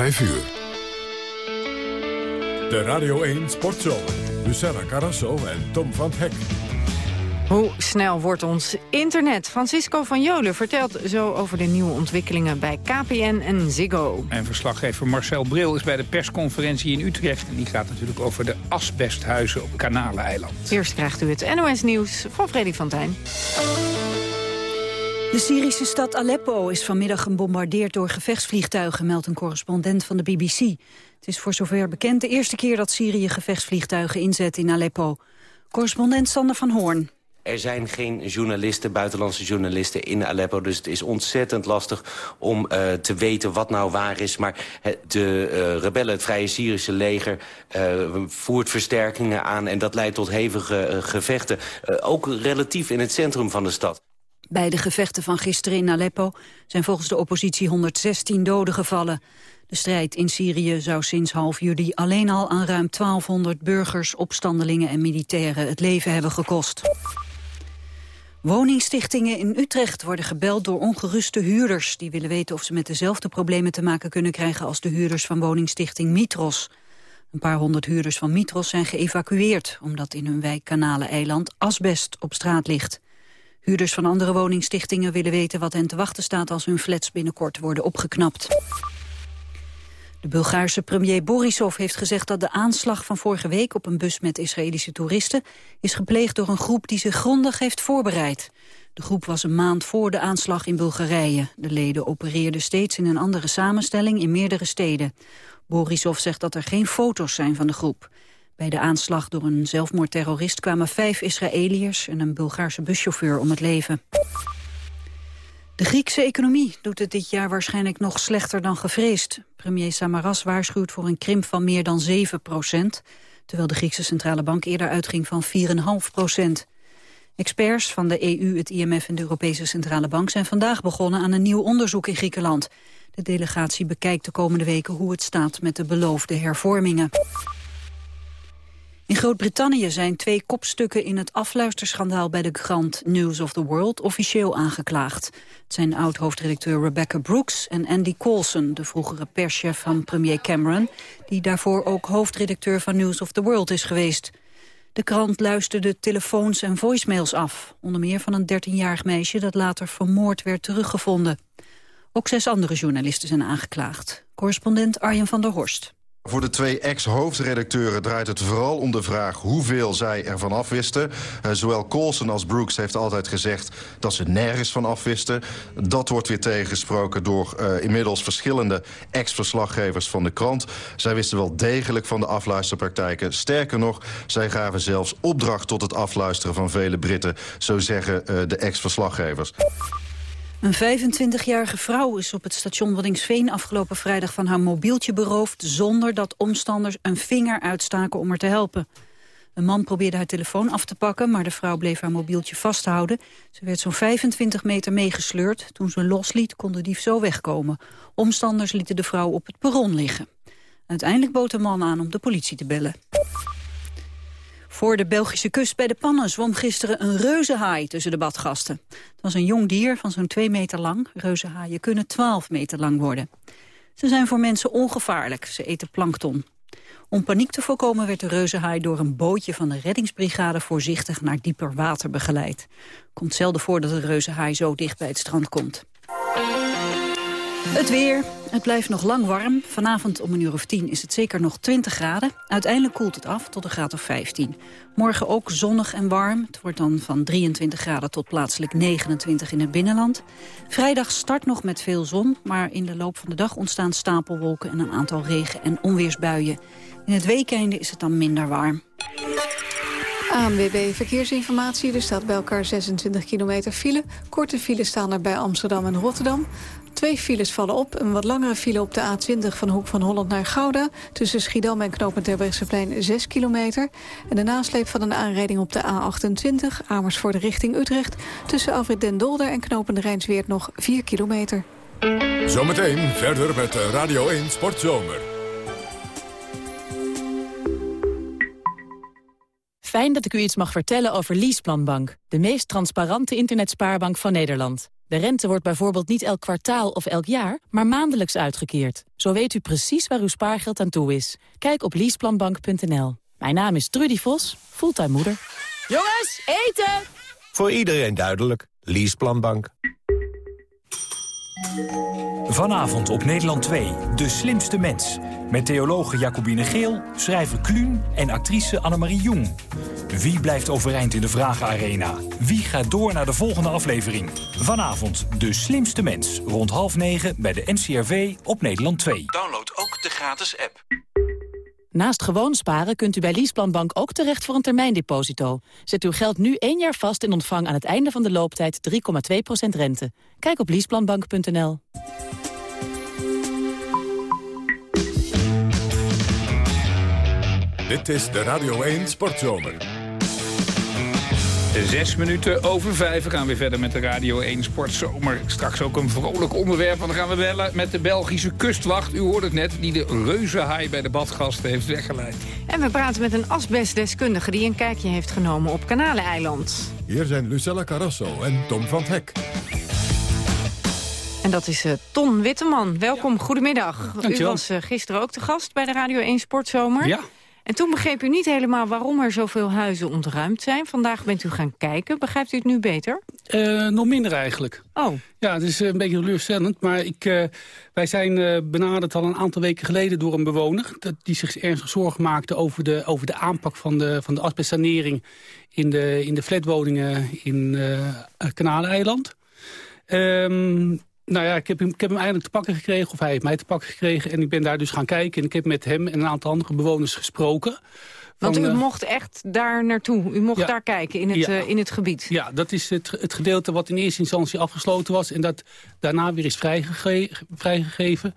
5 uur. De Radio 1 Sportzomer. Lucella Carrasso en Tom van Hek. Hoe snel wordt ons internet? Francisco van Jolen vertelt zo over de nieuwe ontwikkelingen bij KPN en Ziggo. En verslaggever Marcel Bril is bij de persconferentie in Utrecht. En die gaat natuurlijk over de asbesthuizen op Kanaleiland. Eerst krijgt u het NOS-nieuws van Freddy van Tijn. De Syrische stad Aleppo is vanmiddag gebombardeerd door gevechtsvliegtuigen, meldt een correspondent van de BBC. Het is voor zover bekend de eerste keer dat Syrië gevechtsvliegtuigen inzet in Aleppo. Correspondent Sander van Hoorn. Er zijn geen journalisten, buitenlandse journalisten in Aleppo. Dus het is ontzettend lastig om uh, te weten wat nou waar is. Maar de uh, rebellen, het Vrije Syrische leger, uh, voert versterkingen aan. En dat leidt tot hevige gevechten. ook relatief in het centrum van de stad. Bij de gevechten van gisteren in Aleppo zijn volgens de oppositie 116 doden gevallen. De strijd in Syrië zou sinds half juli alleen al aan ruim 1200 burgers, opstandelingen en militairen het leven hebben gekost. Woningstichtingen in Utrecht worden gebeld door ongeruste huurders... die willen weten of ze met dezelfde problemen te maken kunnen krijgen... als de huurders van woningstichting Mitros. Een paar honderd huurders van Mitros zijn geëvacueerd... omdat in hun wijk Kanaleneiland asbest op straat ligt. Huurders van andere woningstichtingen willen weten wat hen te wachten staat... als hun flats binnenkort worden opgeknapt. De Bulgaarse premier Borisov heeft gezegd dat de aanslag van vorige week op een bus met Israëlische toeristen is gepleegd door een groep die zich grondig heeft voorbereid. De groep was een maand voor de aanslag in Bulgarije. De leden opereerden steeds in een andere samenstelling in meerdere steden. Borisov zegt dat er geen foto's zijn van de groep. Bij de aanslag door een zelfmoordterrorist kwamen vijf Israëliërs en een Bulgaarse buschauffeur om het leven. De Griekse economie doet het dit jaar waarschijnlijk nog slechter dan gevreesd. Premier Samaras waarschuwt voor een krimp van meer dan 7 procent... terwijl de Griekse Centrale Bank eerder uitging van 4,5 procent. Experts van de EU, het IMF en de Europese Centrale Bank... zijn vandaag begonnen aan een nieuw onderzoek in Griekenland. De delegatie bekijkt de komende weken hoe het staat met de beloofde hervormingen. In Groot-Brittannië zijn twee kopstukken in het afluisterschandaal bij de krant News of the World officieel aangeklaagd. Het zijn oud-hoofdredacteur Rebecca Brooks en Andy Coulson, de vroegere perschef van premier Cameron, die daarvoor ook hoofdredacteur van News of the World is geweest. De krant luisterde telefoons en voicemails af, onder meer van een 13-jarig meisje dat later vermoord werd teruggevonden. Ook zes andere journalisten zijn aangeklaagd. Correspondent Arjen van der Horst. Voor de twee ex-hoofdredacteuren draait het vooral om de vraag hoeveel zij ervan afwisten. Uh, zowel Colson als Brooks heeft altijd gezegd dat ze nergens van afwisten. Dat wordt weer tegengesproken door uh, inmiddels verschillende ex-verslaggevers van de krant. Zij wisten wel degelijk van de afluisterpraktijken. Sterker nog, zij gaven zelfs opdracht tot het afluisteren van vele Britten. Zo zeggen uh, de ex-verslaggevers. Een 25-jarige vrouw is op het station Waddingsveen afgelopen vrijdag van haar mobieltje beroofd... zonder dat omstanders een vinger uitstaken om haar te helpen. Een man probeerde haar telefoon af te pakken, maar de vrouw bleef haar mobieltje vasthouden. Ze werd zo'n 25 meter meegesleurd. Toen ze losliet, kon de dief zo wegkomen. Omstanders lieten de vrouw op het perron liggen. Uiteindelijk bood de man aan om de politie te bellen. Voor de Belgische kust bij de Pannen zwom gisteren een reuzenhaai tussen de badgasten. Het was een jong dier van zo'n 2 meter lang. Reuzenhaaien kunnen 12 meter lang worden. Ze zijn voor mensen ongevaarlijk. Ze eten plankton. Om paniek te voorkomen werd de reuzenhaai door een bootje van de reddingsbrigade voorzichtig naar dieper water begeleid. Komt zelden voor dat een reuzenhaai zo dicht bij het strand komt. Het weer. Het blijft nog lang warm. Vanavond om een uur of tien is het zeker nog 20 graden. Uiteindelijk koelt het af tot een graad of 15. Morgen ook zonnig en warm. Het wordt dan van 23 graden tot plaatselijk 29 in het binnenland. Vrijdag start nog met veel zon, maar in de loop van de dag ontstaan stapelwolken en een aantal regen- en onweersbuien. In het weekende is het dan minder warm. ANWB Verkeersinformatie. Er staat bij elkaar 26 kilometer file. Korte files staan er bij Amsterdam en Rotterdam. Twee files vallen op. Een wat langere file op de A20 van Hoek van Holland naar Gouda. Tussen Schiedam en Knopend Terbrechtseplein 6 kilometer. En de nasleep van een aanrijding op de A28 Amersfoort richting Utrecht. Tussen Alfred den Dolder en Knopend Rijnsweert nog 4 kilometer. Zometeen verder met Radio 1 Sportzomer. Fijn dat ik u iets mag vertellen over Leaseplanbank. De meest transparante internetspaarbank van Nederland. De rente wordt bijvoorbeeld niet elk kwartaal of elk jaar, maar maandelijks uitgekeerd. Zo weet u precies waar uw spaargeld aan toe is. Kijk op leaseplanbank.nl. Mijn naam is Trudy Vos, fulltime moeder. Jongens, eten! Voor iedereen duidelijk. Leaseplanbank. Vanavond op Nederland 2, De Slimste Mens. Met theologe Jacobine Geel, schrijver Kluun en actrice Annemarie Jong. Wie blijft overeind in de Vragenarena? Wie gaat door naar de volgende aflevering? Vanavond De Slimste Mens, rond half negen bij de NCRV op Nederland 2. Download ook de gratis app. Naast gewoon sparen kunt u bij Leaseplanbank ook terecht voor een termijndeposito. Zet uw geld nu één jaar vast en ontvang aan het einde van de looptijd 3,2% rente. Kijk op leaseplanbank.nl. Dit is de Radio 1 Sportzomer. Zes minuten over vijf. We gaan weer verder met de Radio 1 Sportzomer. Straks ook een vrolijk onderwerp. Want dan gaan we bellen met de Belgische kustwacht. U hoort het net, die de reuzenhaai bij de badgasten heeft weggeleid. En we praten met een asbestdeskundige die een kijkje heeft genomen op Kanaleneiland. Hier zijn Lucella Carrasso en Tom van Hek. En dat is uh, Ton Witteman. Welkom, goedemiddag. U was uh, gisteren ook te gast bij de Radio 1 Sportzomer. Ja. En toen begreep u niet helemaal waarom er zoveel huizen ontruimd zijn. Vandaag bent u gaan kijken. Begrijpt u het nu beter? Uh, nog minder eigenlijk. Oh. Ja, het is een beetje teleurstellend. Maar ik, uh, wij zijn uh, benaderd al een aantal weken geleden door een bewoner... Dat, die zich ernstig zorgen maakte over de, over de aanpak van de, van de asbestsanering... in de, in de flatwoningen in Kanaleiland. Um, nou ja, ik heb, hem, ik heb hem eindelijk te pakken gekregen, of hij heeft mij te pakken gekregen. En ik ben daar dus gaan kijken en ik heb met hem en een aantal andere bewoners gesproken. Want u mocht echt daar naartoe, u mocht ja, daar kijken in het, ja, uh, in het gebied. Ja, dat is het, het gedeelte wat in eerste instantie afgesloten was... en dat daarna weer is vrijgege vrijgegeven.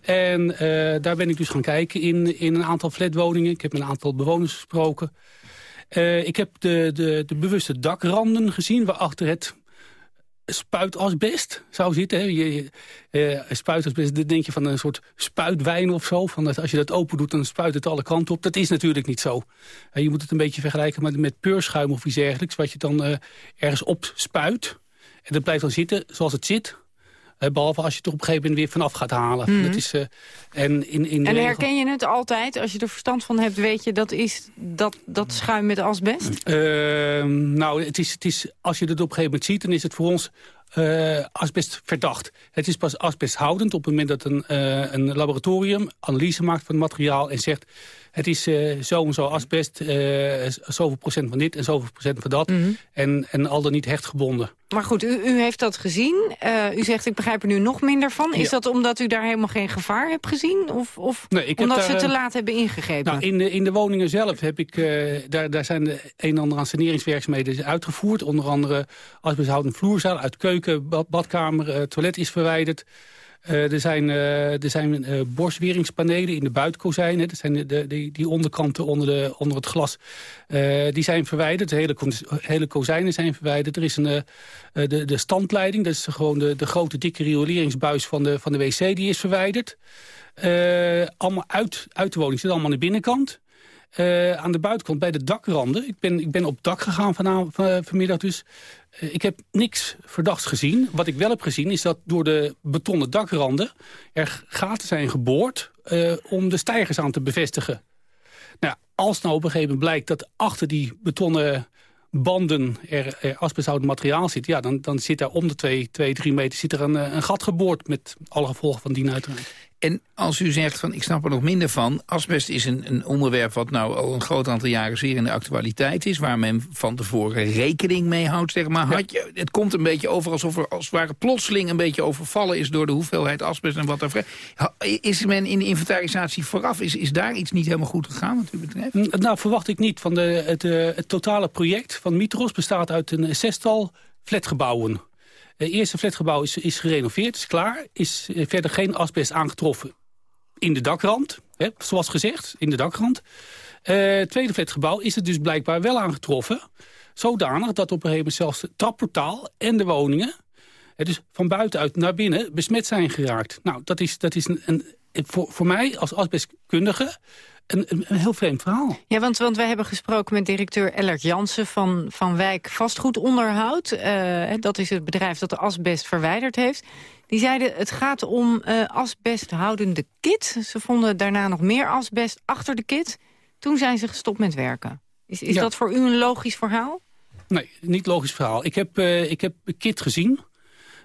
En uh, daar ben ik dus gaan kijken in, in een aantal flatwoningen. Ik heb met een aantal bewoners gesproken. Uh, ik heb de, de, de bewuste dakranden gezien waarachter het spuitasbest zou zitten. Hè. Je, uh, spuitasbest, dan denk je van een soort spuitwijn of zo. Van dat als je dat open doet, dan spuit het alle kanten op. Dat is natuurlijk niet zo. Uh, je moet het een beetje vergelijken met, met peurschuim of iets dergelijks. Wat je dan uh, ergens op spuit. En dat blijft dan zitten zoals het zit. Behalve als je het er op een gegeven moment weer vanaf gaat halen. Mhm. Dat is, uh, en in, in en herken je het altijd? Als je er verstand van hebt, weet je dat is dat, dat schuim met asbest? Uh, nou, het is, het is, als je het op een gegeven moment ziet, dan is het voor ons uh, asbest verdacht. Het is pas asbesthoudend op het moment dat een, uh, een laboratorium analyse maakt van het materiaal en zegt het is uh, zo en zo asbest, uh, zoveel procent van dit en zoveel procent van dat. Mhm. Mm -hmm. en, en al dan niet hecht gebonden. Maar goed, u, u heeft dat gezien. Uh, u zegt, ik begrijp er nu nog minder van. Is ja. dat omdat u daar helemaal geen gevaar hebt gezien? Of, of nee, omdat ze te laat hebben ingegrepen? Nou, in, de, in de woningen zelf heb ik, daar, daar zijn de een en ander aan saneringswerkzaamheden uitgevoerd. Onder andere asbesthoudende vloerzaal uit keuken, bad, badkamer, toilet is verwijderd. Uh, er zijn, uh, er zijn uh, borstweringspanelen in de buitenkozijnen. Dat zijn de, de, die, onderkanten onder, de, onder het glas. die zijn verwijderd. De hele, hele kozijnen zijn verwijderd. Er is een, de, de standleiding. Dat is gewoon de, de grote dikke rioleringsbuis van de, van de wc. Die is verwijderd. allemaal uit, uit de woning. Zit allemaal aan de binnenkant. Aan de buitenkant bij de dakranden. Ik ben, ik ben op dak gegaan vanavond, van, vanmiddag dus. Uh, ik heb niks verdachts gezien. Wat ik wel heb gezien is dat door de betonnen dakranden... er gaten zijn geboord uh, om de stijgers aan te bevestigen. Nou, als nou op een gegeven moment blijkt dat achter die betonnen banden er, er asbesthoudend materiaal zit... ja, dan, dan zit daar om de 2, 2 3 meter zit er een, een gat geboord... met alle gevolgen van dien uiteraard. En als u zegt van ik snap er nog minder van... asbest is een, een onderwerp wat nou al een groot aantal jaren zeer in de actualiteit is... waar men van tevoren rekening mee houdt, zeg maar. Had je, het komt een beetje over alsof er als het ware plotseling een beetje overvallen is... door de hoeveelheid asbest en wat vrij... Is men in de inventarisatie vooraf, is, is daar iets niet helemaal goed gegaan wat u betreft? Nou, verwacht ik niet. Van de, het, het totale project van Mitros bestaat uit een zestal flatgebouwen... Het eerste flatgebouw is, is gerenoveerd, is klaar. Is verder geen asbest aangetroffen in de dakrand. Hè, zoals gezegd, in de dakrand. Uh, tweede flatgebouw is het dus blijkbaar wel aangetroffen. Zodanig dat op een gegeven moment zelfs het trapportaal en de woningen... Dus van buitenuit naar binnen besmet zijn geraakt. Nou, dat is, dat is een, een, voor, voor mij als asbestkundige een, een, een, heel vreemd verhaal. Ja, want, want wij hebben gesproken met directeur Ellert Jansen van, van Wijk Vastgoedonderhoud. Uh, dat is het bedrijf dat de asbest verwijderd heeft. Die zeiden het gaat om uh, asbesthoudende kit. Ze vonden daarna nog meer asbest achter de kit. Toen zijn ze gestopt met werken. Is, is dat voor u een logisch verhaal? Nee, niet logisch verhaal. Ik heb, uh, ik heb kit gezien.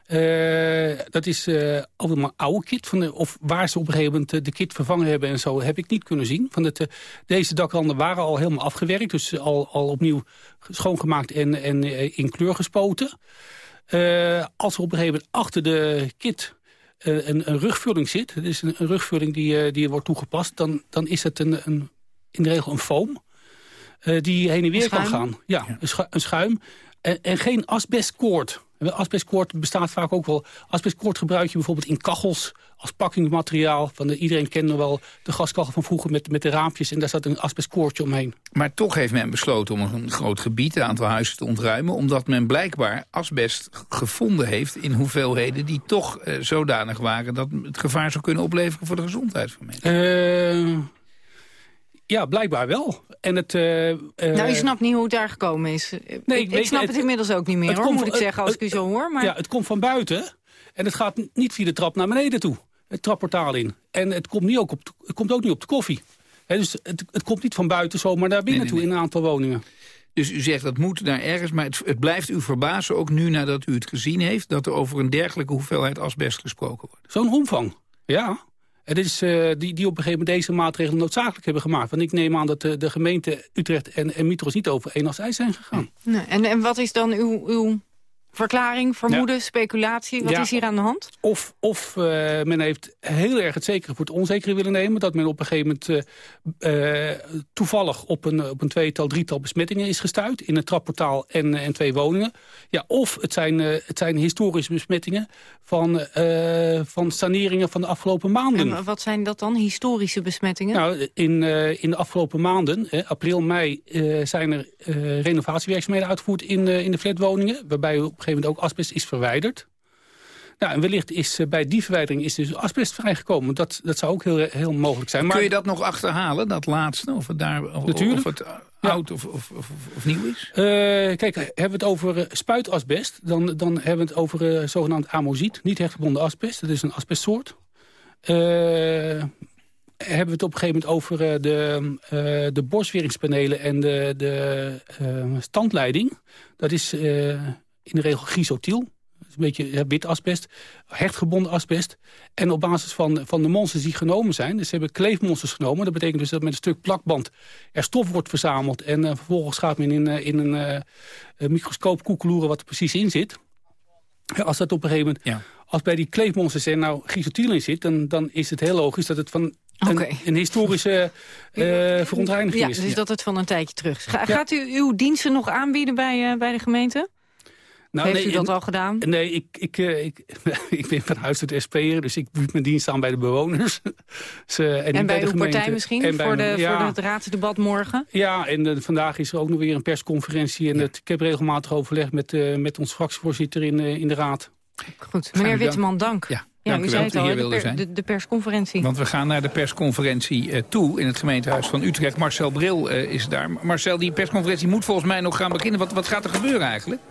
Uh, dat is uh, allemaal oude kit. Van de, of waar ze op een gegeven moment de kit vervangen hebben en zo, heb ik niet kunnen zien. Van het, uh, deze dakranden waren al helemaal afgewerkt. Dus al, al opnieuw schoongemaakt en, en in kleur gespoten. als er op een gegeven moment achter de kit een, een, rugvulling zit. Dat is een, een rugvulling die, die wordt toegepast. Dan, dan is het een, een, in de regel een foam. die heen en weer kan gaan. Ja, ja. Een, schu een, schuim. En, en geen asbestkoord. Asbestkoord bestaat vaak ook wel. Asbestkoord gebruik je bijvoorbeeld in kachels als de, iedereen kent nog wel de gaskachel van vroeger met, met de raampjes. En daar zat een asbestkoordje omheen. Maar toch heeft men besloten om een groot gebied, een aantal huizen te ontruimen. Omdat men blijkbaar asbest gevonden heeft in hoeveelheden die toch uh, zodanig waren... dat het gevaar zou kunnen opleveren voor de gezondheid van mensen. Uh, ja, blijkbaar wel. En het, uh, nou, je snapt niet hoe het daar gekomen is. Nee, ik, ik snap het, het, inmiddels ook niet meer, hoor, moet ik zeggen, als ik u zo hoor. Maar... Ja, het komt van buiten en het gaat niet via de trap naar beneden toe. Het trapportaal in. En het komt, niet ook op het komt ook niet op de koffie. He, dus het, het, komt niet van buiten zomaar naar binnen nee, nee, toe in een aantal woningen. Dus u zegt dat moet daar ergens, maar het, het, blijft u verbazen... ook nu nadat u het gezien heeft... dat er over een dergelijke hoeveelheid asbest gesproken wordt. Zo'n omvang, ja. Het is, uh, die, die op een gegeven moment deze maatregelen noodzakelijk hebben gemaakt. Want ik neem aan dat de, de gemeente Utrecht en, en Mitros niet over één als ijs zijn gegaan. Nee, en, en wat is dan uw, uw Verklaring, vermoeden, ja. speculatie, wat ja. is hier aan de hand? Of, of uh, men heeft heel erg het zekere voor het onzekere willen nemen. Dat men op een gegeven moment uh, uh, toevallig op een, op een tweetal, drietal besmettingen is gestuurd. In een trapportaal en, en twee woningen. Ja, of het zijn, het zijn historische besmettingen van, van saneringen van de afgelopen maanden. En wat zijn dat dan, historische besmettingen? Nou, in, in de afgelopen maanden, april, mei, zijn er renovatiewerkzaamheden uitgevoerd in, in de flatwoningen. Waarbij op gegeven moment ook asbest is verwijderd. Nou, en wellicht is uh, bij die verwijdering is dus asbest vrijgekomen. Dat, dat zou ook heel, heel mogelijk zijn. Maar... Kun je dat nog achterhalen, dat laatste? Of het, daar, of, Natuurlijk. Of het ja. oud of, of, of, of, nieuw is? Uh, kijk, hebben we het over uh, spuitasbest... dan, dan hebben we het over zogenaamd amoziet. Niet hechtgebonden asbest, dat is een asbestsoort. hebben we het op een gegeven moment over de, de borstweringspanelen en de, de standleiding. Dat is in de regel. Dat is een beetje wit asbest, hechtgebonden asbest. En op basis van, van de monsters die genomen zijn... dus ze hebben kleefmonsters genomen. Dat betekent dus dat met een stuk plakband er stof wordt verzameld... en uh, vervolgens gaat men in, uh, in een uh, microscoop koekeloeren wat er precies in zit. Als dat op een gegeven moment... Ja. Als bij die kleefmonsters er nou grisotiel in zit... Dan, dan is het heel logisch dat het van Okay. Een, een, historische uh, verontreiniging ja, is. Dus ja. dat het van een tijdje terug is. Ga, ja. Gaat u uw diensten nog aanbieden bij, uh, bij de gemeente? Nou, Heeft nee, u dat al gedaan? Nee, ik, ik, uh, ik, ik ben van huis uit SP'er, dus ik bied mijn dienst aan bij de bewoners. Ze, en, en bij, bij uw partij misschien, en voor, de, ja, voor het raadsdebat morgen? Ja, en uh, vandaag is er ook nog weer een persconferentie. En ja. het, ik heb regelmatig overleg met, uh, met ons fractievoorzitter in, in de raad. Goed, meneer Witteman, dank. Ja. Ja, Dank u, u zei het al, de, per, de, de, persconferentie. Want we gaan naar de persconferentie uh, toe in het gemeentehuis van Utrecht. Marcel Bril uh, is daar. Marcel, die persconferentie moet volgens mij nog gaan beginnen. Wat, wat gaat er gebeuren eigenlijk?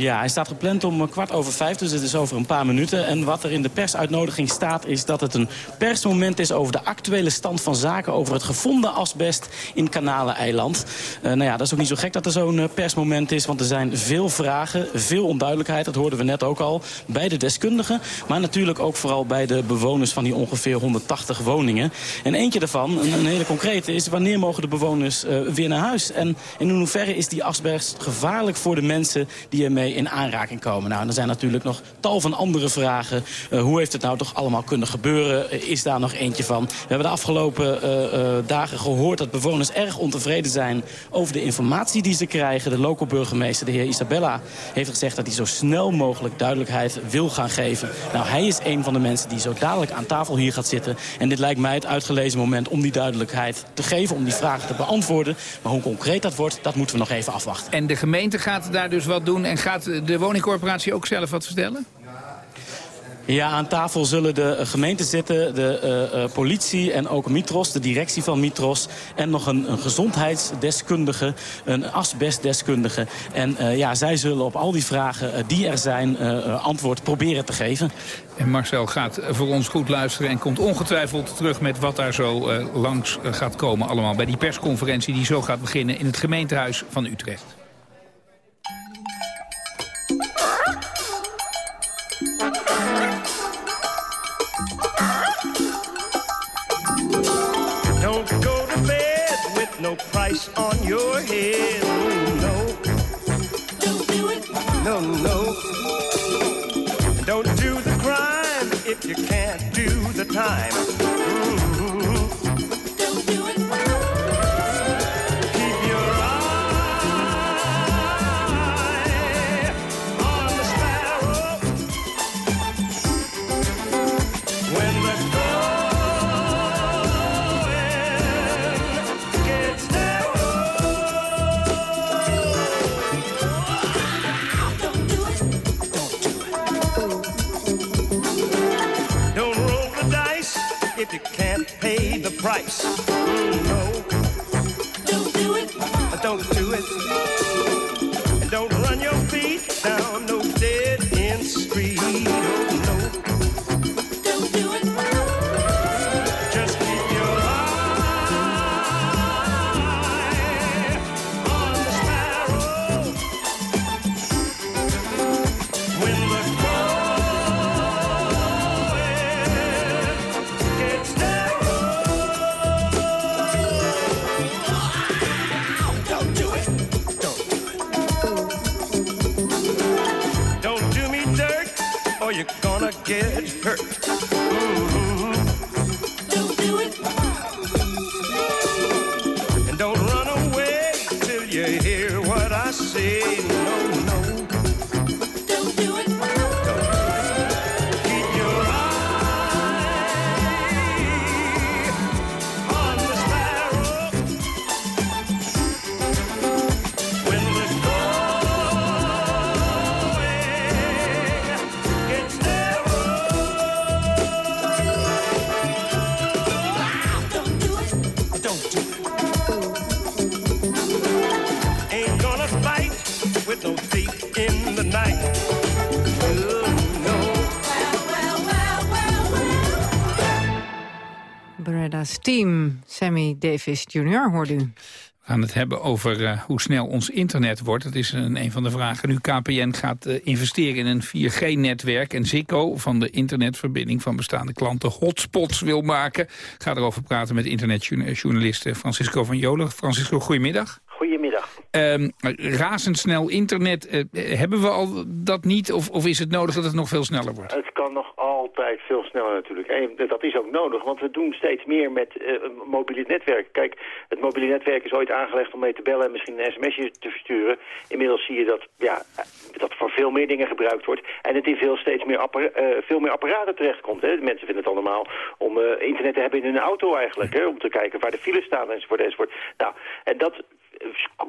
Ja, hij staat gepland om kwart over vijf, dus het is over een paar minuten. En wat er in de persuitnodiging staat is dat het een persmoment is... over de actuele stand van zaken over het gevonden asbest in Kanaleneiland. Uh, nou ja, dat is ook niet zo gek dat er zo'n uh, persmoment is... want er zijn veel vragen, veel onduidelijkheid, dat hoorden we net ook al... bij de deskundigen, maar natuurlijk ook vooral bij de bewoners... van die ongeveer 180 woningen. En eentje daarvan, een, hele concrete, is wanneer mogen de bewoners uh, weer naar huis? En in hoeverre is die asbest gevaarlijk voor de mensen die ermee in aanraking komen. Nou, er zijn natuurlijk nog tal van andere vragen. Uh, hoe heeft het nou toch allemaal kunnen gebeuren? Uh, is daar nog eentje van? We hebben de afgelopen uh, dagen gehoord dat bewoners erg ontevreden zijn... over de informatie die ze krijgen. De lokale burgemeester, de heer Isabella, heeft gezegd... dat hij zo snel mogelijk duidelijkheid wil gaan geven. Nou, hij is een van de mensen die zo dadelijk aan tafel hier gaat zitten. En dit lijkt mij het uitgelezen moment om die duidelijkheid te geven... om die vragen te beantwoorden. Maar hoe concreet dat wordt, dat moeten we nog even afwachten. En de gemeente gaat daar dus wat doen en gaat de woningcorporatie ook zelf wat vertellen? Ja, aan tafel zullen de gemeenten zitten, de uh, uh, politie en ook Mitros, de directie van Mitros. En nog een, een gezondheidsdeskundige, een asbestdeskundige. En ja, zij zullen op al die vragen die er zijn antwoord proberen te geven. En Marcel gaat voor ons goed luisteren en komt ongetwijfeld terug met wat daar zo langs gaat komen allemaal. Bij die persconferentie die zo gaat beginnen in het gemeentehuis van Utrecht. No on your head. No, don't do it. No, no. Don't do the crime if you can't do the time. Mm, price. Hey, no, no. Sammy Davis Jr. hoort u. We gaan het hebben over eh, hoe snel ons internet wordt. Dat is een, een van de vragen. Nu KPN gaat eh, investeren in een 4G-netwerk... en Ziggo van de internetverbinding van bestaande klanten hotspots wil maken. Ga erover praten met internetjournalist Francisco van Jolen. Francisco, goedemiddag. Goedemiddag. Ehm, razendsnel internet, eh, hebben we al dat niet? Of, of is het nodig dat het nog veel sneller wordt? Het kan nog altijd veel sneller natuurlijk. En dat is ook nodig, want we doen steeds meer met eh, mobiele netwerken. Kijk, het mobiele netwerk is ooit aangelegd om mee te bellen en misschien een sms'je te versturen. Inmiddels zie je dat, ja, dat voor veel meer dingen gebruikt wordt. En het in veel, steeds meer, eh, veel meer apparaten terechtkomt. Hè. Mensen vinden het allemaal om eh, internet te hebben in hun auto eigenlijk. Hè, om te kijken waar de files staan enzovoort enzovoort. Nou, en dat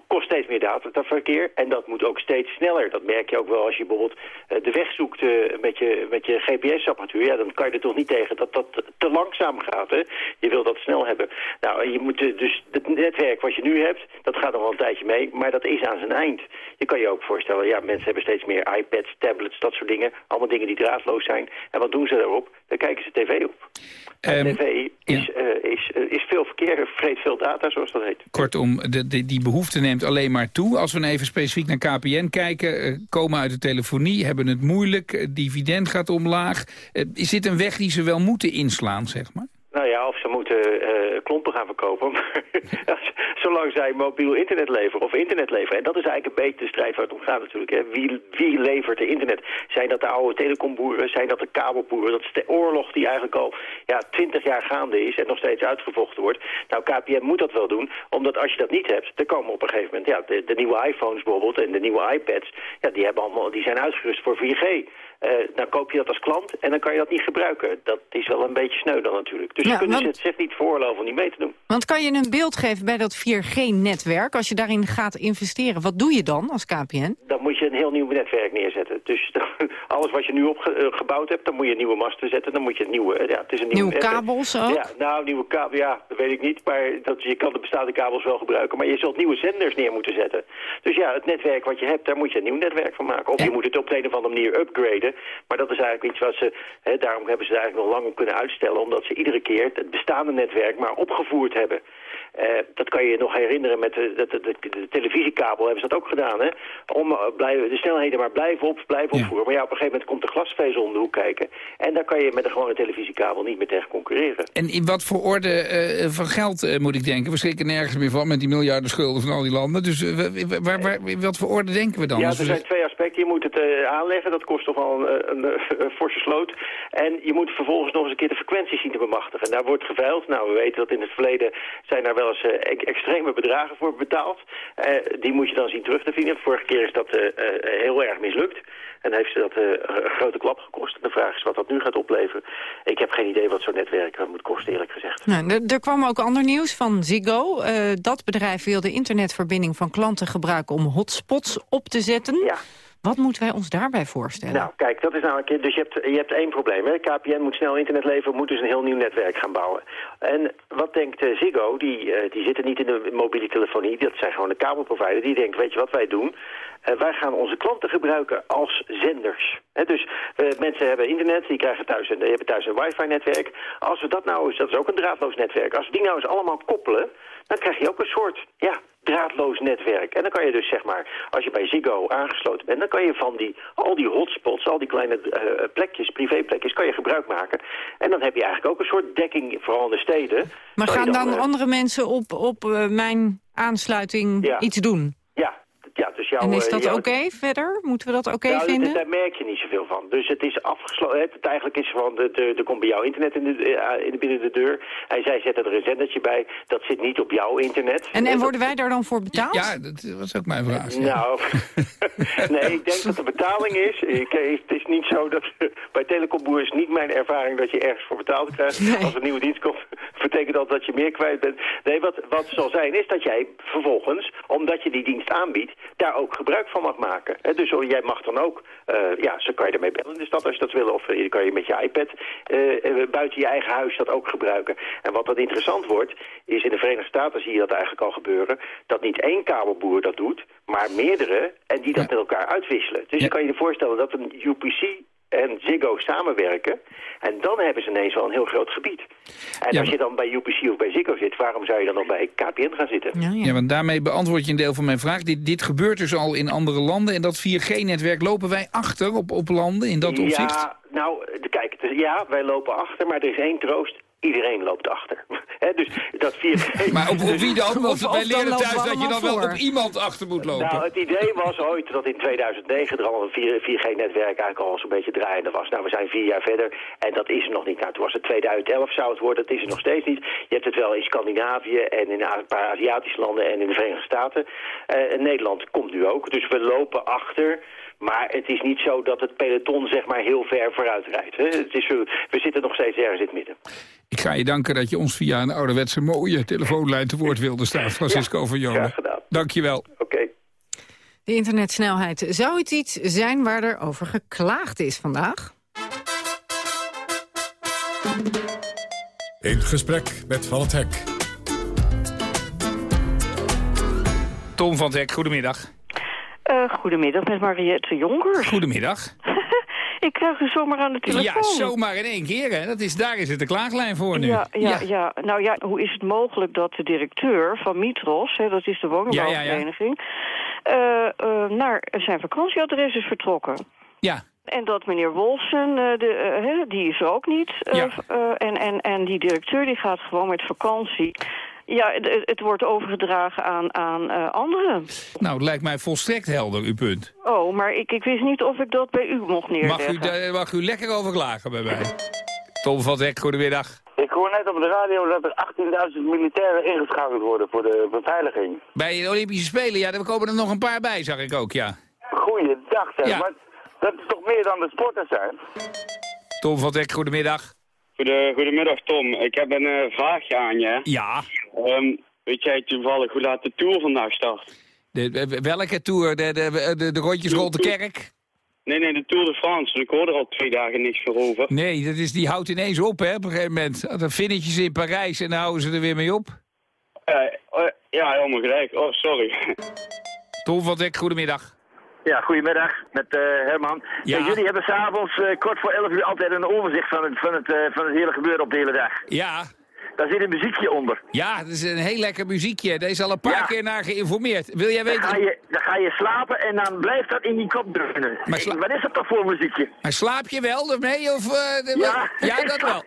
kost steeds meer dataverkeer en dat moet ook steeds sneller. Dat merk je ook wel als je bijvoorbeeld eh, de weg zoekt eh, met je, met je GPS-apparatuur. Ja, dan kan je er toch niet tegen dat dat te langzaam gaat. Hè? Je wil dat snel hebben. Nou, je moet eh, dus het netwerk wat je nu hebt, dat gaat nog wel een tijdje mee, maar dat is aan zijn eind. Je kan je ook voorstellen, ja, mensen hebben steeds meer iPads, tablets, dat soort dingen. Allemaal dingen die draadloos zijn. En wat doen ze daarop? Dan kijken ze tv op. Ehm, tv is, is, is veel verkeer, vreet veel data, zoals dat heet. Kortom, de, de, die behoefte neemt alleen maar toe. Als we nou even specifiek naar KPN kijken, eh, komen uit de telefonie, hebben het moeilijk, eh, dividend gaat omlaag. Eh, is dit een weg die ze wel moeten inslaan, zeg maar? Nou ja, of ze moeten eh, klompen gaan verkopen. Zolang zij mobiel internet leveren of internet leveren. En dat is eigenlijk een beetje de strijd waar het om gaat natuurlijk. Hè. Wie, wie levert de internet? Zijn dat de oude telecomboeren? Zijn dat de kabelboeren? Dat is de oorlog die eigenlijk al ja, 20 jaar gaande is en nog steeds uitgevochten wordt. Nou, KPN moet dat wel doen. Omdat als je dat niet hebt, dan komen op een gegeven moment... Ja, de, de nieuwe iPhones bijvoorbeeld en de nieuwe iPads... Ja, die, hebben allemaal, die zijn uitgerust voor 4G. Eh, dan koop je dat als klant en dan kan je dat niet gebruiken. Dat is wel een beetje sneu dan natuurlijk. Dus Ja, ze kunnen want- het zich niet veroorloven om niet mee te doen. Want kan je een beeld geven bij dat 4G-netwerk? Als je daarin gaat investeren, wat doe je dan als KPN? Dan moet je een heel nieuw netwerk neerzetten. Dus alles wat je nu opgebouwd hebt, dan moet je nieuwe masten zetten. Dan moet je een nieuwe... Ja, het is een nieuwe kabels ook? Ja, nou, nieuwe kabels, ja, dat weet ik niet. Maar dat, je kan de bestaande kabels wel gebruiken. Maar je zult nieuwe zenders neer moeten zetten. Dus ja, het netwerk wat je hebt, daar moet je een nieuw netwerk van maken. Of je moet het op de een of andere manier upgraden. Maar dat is eigenlijk iets wat ze... Hè, daarom hebben ze eigenlijk nog lang kunnen uitstellen. Omdat ze iedere keer het bestaande netwerk maar opgevoerd hebben. Uh, dat kan je je nog herinneren met de, de, de, de, televisiekabel hebben ze dat ook gedaan. Hè? Om uh, blijven, de snelheden maar blijven, op, blijven opvoeren. Maar ja, op een gegeven moment komt de glasvezel om de hoek kijken. En daar kan je met een gewone televisiekabel niet meer tegen concurreren. En in wat voor orde uh, van geld moet ik denken? We schrikken nergens meer van met die miljarden schulden van al die landen. Dus waar, waar, wat voor orde denken we dan? Ja, er zijn twee aspecten. Je moet het aanleggen. Dat kost toch wel een, een, een, forse sloot. En je moet vervolgens nog eens een keer de frequenties zien te bemachtigen. En daar wordt geveild. Nou, we weten dat in het verleden zijn daar wel eens uh, extreme bedragen voor betaald. Uh, die moet je dan zien terug te vinden. Vorige keer is dat uh, heel erg mislukt. En heeft ze dat een grote klap gekost. De vraag is wat dat nu gaat opleveren. Ik heb geen idee wat zo'n netwerk moet kosten, eerlijk gezegd. Nou, er kwam ook ander nieuws van Ziggo. dat bedrijf wil de internetverbinding van klanten gebruiken om hotspots op te zetten. Ja. Wat moeten wij ons daarbij voorstellen? Nou, kijk, dat is namelijk... Dus je hebt, je hebt één probleem. Hè? KPN moet snel internet leveren, moet dus een heel nieuw netwerk gaan bouwen. En wat denkt uh, Ziggo? Die, uh, die zitten niet in de mobiele telefonie, dat zijn gewoon de kabelprovider. Die denkt, weet je wat wij doen? Uh, wij gaan onze klanten gebruiken als zenders. He, dus mensen hebben internet, die krijgen thuis een, die hebben thuis een wifi-netwerk. Als we dat nou eens, dat is ook een draadloos netwerk, als we die nou eens allemaal koppelen, dan krijg je ook een soort, ja, draadloos netwerk. En dan kan je dus zeg maar, als je bij Ziggo aangesloten bent... dan kan je van die, al die hotspots, al die kleine uh, plekjes, privéplekjes... kan je gebruik maken. En dan heb je eigenlijk ook een soort dekking, vooral in de steden. Maar gaan dan, dan uh, andere mensen op, op uh, mijn aansluiting ja. iets doen? Ja, dus jouw, en is dat jouw... oké okay verder? Moeten we dat oké okay nou, vinden? Daar merk je niet zoveel van. Dus het is afgesloten. Het eigenlijk is van, de, de, er komt bij jouw internet in de, in de, binnen de deur. Hij zei, zet er een zendertje bij. Dat zit niet op jouw internet. En, en worden wij daar dan voor betaald? Ja, dat was ook mijn vraag. Nou, nee, ik denk dat de betaling is. Ik, het is niet zo dat... bij Telecomboer is niet mijn ervaring dat je ergens voor betaald krijgt. Nee. Als een nieuwe dienst komt, betekent dat dat je meer kwijt bent. Nee, wat, wat zal zijn is dat jij vervolgens, omdat je die dienst aanbiedt, daar ook gebruik van mag maken. Dus oh, jij mag dan ook, uh, ja, zo kan je ermee bellen in de stad als je dat wil. Of uh, kan je met je iPad uh, buiten je eigen huis dat ook gebruiken. En wat dat interessant wordt, is in de Verenigde Staten zie je dat eigenlijk al gebeuren. Dat niet één kabelboer dat doet, maar meerdere en die dat ja. met elkaar uitwisselen. Dus ja. je kan je je voorstellen dat een UPC en Ziggo samenwerken. En dan hebben ze ineens wel een heel groot gebied. En ja, als je dan bij UPC of bij Ziggo zit, waarom zou je dan nog bij KPN gaan zitten? Ja, ja. ja, want daarmee beantwoord je een deel van mijn vraag. Dit, dit gebeurt dus al in andere landen. En dat 4G-netwerk lopen wij achter op, op landen in dat opzicht? Ja, nou, kijk, ja, wij lopen achter, maar er is één troost. Iedereen loopt achter. He, dus dat 4G... Maar op, op wie dan? Want wij leren thuis dat je dan wel op iemand achter moet lopen. Nou, het idee was ooit dat in 2009 er al een 4G-netwerk eigenlijk al zo'n beetje draaiende was. Nou, we zijn vier jaar verder en dat is er nog niet. Nou, toen was het 2011 zou het worden, dat is er nog steeds niet. Je hebt het wel in Scandinavië en in een paar Aziatische landen en in de Verenigde Staten. Uh, Nederland komt nu ook, dus we lopen achter... Maar het is niet zo dat het peloton zeg maar heel ver vooruit rijdt. Hè? Het is, we zitten nog steeds ergens in het midden. Ik ga je danken dat je ons via een ouderwetse mooie telefoonlijn te woord wilde staan. Francisco ja, van Jolen. Graag gedaan. Dank je wel. Oké. Okay. De internetsnelheid. Zou het iets zijn waar er over geklaagd is vandaag? In gesprek met Van het Hek. Tom van het Hek, goedemiddag. Uh, goedemiddag, met Mariette Jonker. Goedemiddag. Ik krijg u zomaar aan de telefoon. Ja, zomaar in één keer. Hè. Dat is, daar is het de klaaglijn voor nu. Ja, ja, ja. ja. Nou ja, hoe is het mogelijk dat de directeur van Mitros... Hè, dat is de woningbouwvereniging... Ja, uh, uh, naar zijn vakantieadres is vertrokken? Ja. En dat meneer Wolfsen, uh, de, die is er ook niet. Ja. en, en, en die directeur die gaat gewoon met vakantie. Ja, het, het wordt overgedragen aan, aan uh, anderen. Nou, het lijkt mij volstrekt helder, uw punt. Oh, maar ik, ik wist niet of ik dat bij u mocht neerleggen. Mag u, mag u lekker over klagen bij mij? Tom van Dek, goedemiddag. Ik hoor net op de radio dat er 18.000 militairen ingeschakeld worden voor de beveiliging. Bij de Olympische Spelen, ja, er komen er nog een paar bij, zag ik ook, ja. Goeiedag, zeg. Ja. Maar dat is toch meer dan de sporters zijn? Tom van Dek, goedemiddag. Goede, goedemiddag Tom. Ik heb een uh, vraagje aan je. Ja. Um, weet jij toevallig hoe laat de Tour vandaag start? De, welke Tour? De, de, de, de rondjes rond de kerk? Nee, nee, de Tour de France. Ik hoor er al twee dagen niks meer over. Nee, dat is, die houdt ineens op hè, op een gegeven moment. Dan finnetjes in Parijs en dan houden ze er weer mee op. Uh, uh, ja, helemaal gelijk. Oh, sorry. Tom van Dek, goedemiddag. Ja, goedemiddag met uh, Herman. Ja. Uh, jullie hebben s'avonds uh, kort voor 11 uur altijd een overzicht van het, van, het, van het hele gebeuren op de hele dag. Ja. Daar zit een muziekje onder. Ja, dat is een heel lekker muziekje. Daar is al een paar keer naar geïnformeerd. Wil jij weten... Dan ga, je, dan ga je slapen en dan blijft dat in die kop drukken. Maar Wat is dat toch voor muziekje? Maar slaap je wel ermee? Of, ja, ja, dat wel.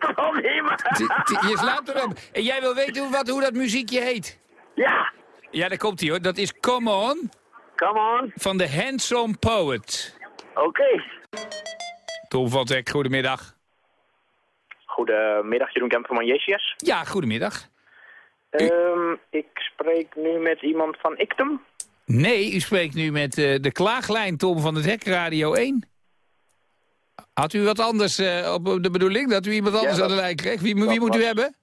Je slaapt erop. En jij wil weten wat, hoe dat muziekje heet? Ja. Ja, daar komt hij hoor. Dat is Come On. Come on. Van de Handsome Poet. Oké. Okay. Tom van Dek, goedemiddag. Goedemiddag, Jeroen Kemp van Manjesius. Ja, goedemiddag. Um, ik spreek nu met iemand van Ictum. Nee, u spreekt nu met uh, de klaaglijn Tom van het Hek, Radio 1. Had u wat anders uh, op de bedoeling, dat u iemand anders ja, aan de lijn kreeg? Wie, wie moet u hebben?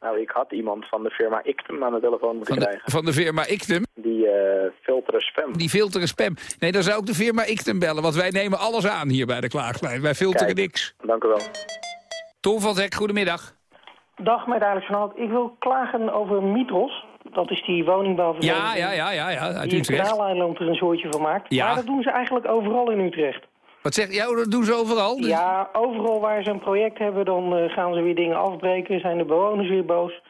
Nou, ik had iemand van de firma Ictum aan de telefoon moeten van de, krijgen. Van de firma Ictum? Die uh, filteren spam. Die filteren spam. Nee, dan zou ik de firma Ictum bellen, want wij nemen alles aan hier bij de klaaglijn. Wij filteren Kijk, niks. Dank u wel. Tom van Dek, goedemiddag. Dag, met Alex van Hout. Ik wil klagen over Mitros. Dat is die woningbouwvereniging. Ja, ja, ja, ja, ja uit die Utrecht. Die Kanaaleiland er een soortje van maakt. Ja. Maar dat doen ze eigenlijk overal in Utrecht. Wat zegt jou? Dat doen ze overal? Dus... Ja, overal waar ze een project hebben, dan uh, gaan ze weer dingen afbreken. Zijn de bewoners weer boos.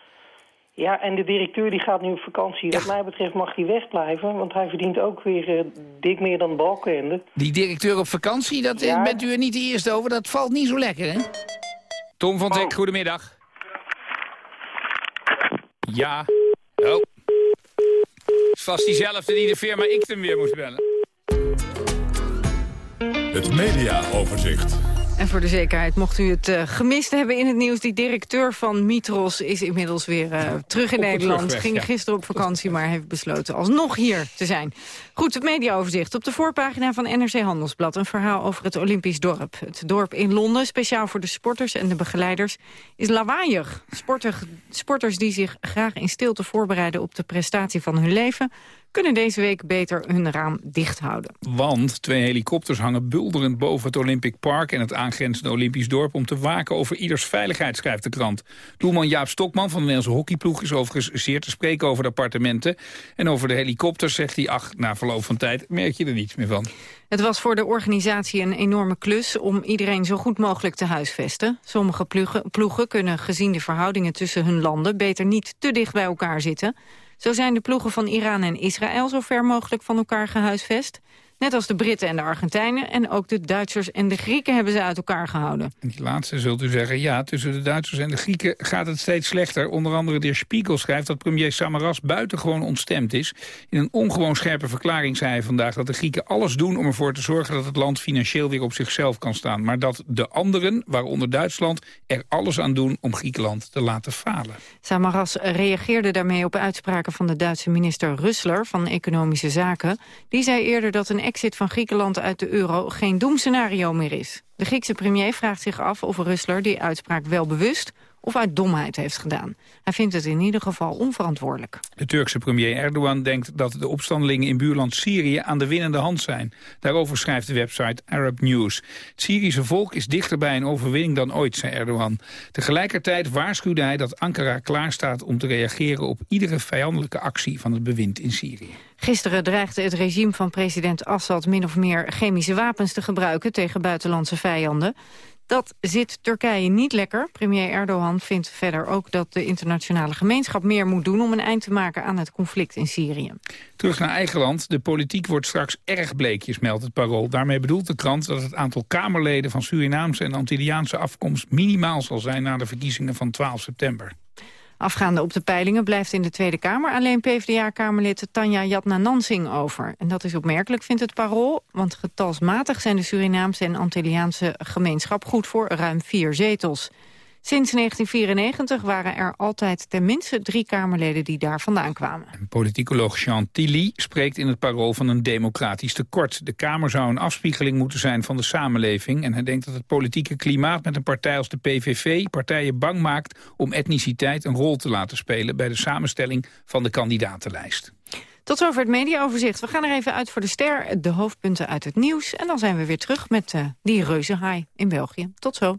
Ja, en de directeur die gaat nu op vakantie. Ja. Wat mij betreft mag hij wegblijven, want hij verdient ook weer uh, dik meer dan Balkenende. Die directeur op vakantie, dat Ja. bent u er niet de eerste over. Dat valt niet zo lekker, hè? Tom van Dek, goedemiddag. Ja. Oh. is vast diezelfde die de firma Ictum weer moest bellen. Het mediaoverzicht. En voor de zekerheid, mocht u het uh, gemist hebben in het nieuws... die directeur van Mitros is inmiddels weer uh, terug in Nederland. terugweg, Ging ja. gisteren op vakantie, maar heeft besloten alsnog hier te zijn. Goed, het mediaoverzicht. Op de voorpagina van NRC Handelsblad... een verhaal over het Olympisch dorp. Het dorp in Londen, speciaal voor de sporters en de begeleiders... is lawaaiig. Sporter, sporters die zich graag in stilte voorbereiden... op de prestatie van hun leven kunnen deze week beter hun raam dicht houden. Want twee helikopters hangen bulderend boven het Olympic Park... en het aangrenzende Olympisch dorp om te waken over ieders veiligheid, schrijft de krant. Doelman Jaap Stokman van de Nederlandse hockeyploeg is overigens zeer te spreken over de appartementen. En over de helikopters zegt hij, ach, na verloop van tijd merk je er niets meer van. Het was voor de organisatie een enorme klus om iedereen zo goed mogelijk te huisvesten. Sommige ploegen, ploegen kunnen gezien de verhoudingen tussen hun landen beter niet te dicht bij elkaar zitten. Zo zijn de ploegen van Iran en Israël zo ver mogelijk van elkaar gehuisvest. Net als de Britten en de Argentijnen. En ook de Duitsers en de Grieken hebben ze uit elkaar gehouden. En die laatste zult u zeggen, ja, tussen de Duitsers en de Grieken gaat het steeds slechter. Onder andere de Spiegel schrijft dat premier Samaras buitengewoon ontstemd is. In een ongewoon scherpe verklaring zei hij vandaag dat de Grieken alles doen om ervoor te zorgen dat het land financieel weer op zichzelf kan staan. Maar dat de anderen, waaronder Duitsland, er alles aan doen om Griekenland te laten falen. Samaras reageerde daarmee op uitspraken van de Duitse minister Russler van Economische Zaken. Die zei eerder dat een exit van Griekenland uit de euro geen doemscenario meer is. De Griekse premier vraagt zich af of Russler die uitspraak wel bewust of uit domheid heeft gedaan. Hij vindt het in ieder geval onverantwoordelijk. De Turkse premier Erdogan denkt dat de opstandelingen in buurland Syrië aan de winnende hand zijn. Daarover schrijft de website Arab News. Het Syrische volk is dichter bij een overwinning dan ooit, zei Erdogan. Tegelijkertijd waarschuwde hij dat Ankara klaarstaat om te reageren op iedere vijandelijke actie van het bewind in Syrië. Gisteren dreigde het regime van president Assad min of meer chemische wapens te gebruiken tegen buitenlandse vijanden. Dat zit Turkije niet lekker. Premier Erdogan vindt verder ook dat de internationale gemeenschap meer moet doen om een eind te maken aan het conflict in Syrië. Terug naar eigen land. De politiek wordt straks erg bleekjes, meldt het parool. Daarmee bedoelt de krant dat het aantal Kamerleden van Surinaamse en Antilliaanse afkomst minimaal zal zijn na de verkiezingen van 12 september. Afgaande op de peilingen blijft in de Tweede Kamer alleen PvdA-kamerlid Tanja Jatna Nansing over. En dat is opmerkelijk, vindt het parool, want getalsmatig zijn de Surinaamse en Antilliaanse gemeenschap goed voor ruim vier zetels. Sinds 1994 waren er altijd tenminste drie Kamerleden die daar vandaan kwamen. Politicoloog Jean Tilly spreekt in het parool van een democratisch tekort. De Kamer zou een afspiegeling moeten zijn van de samenleving... en hij denkt dat het politieke klimaat met een partij als de PVV... partijen bang maakt om etniciteit een rol te laten spelen... bij de samenstelling van de kandidatenlijst. Tot zover het mediaoverzicht. We gaan er even uit voor de ster, de hoofdpunten uit het nieuws. En dan zijn we weer terug met uh, die reuzenhaai in België. Tot zo.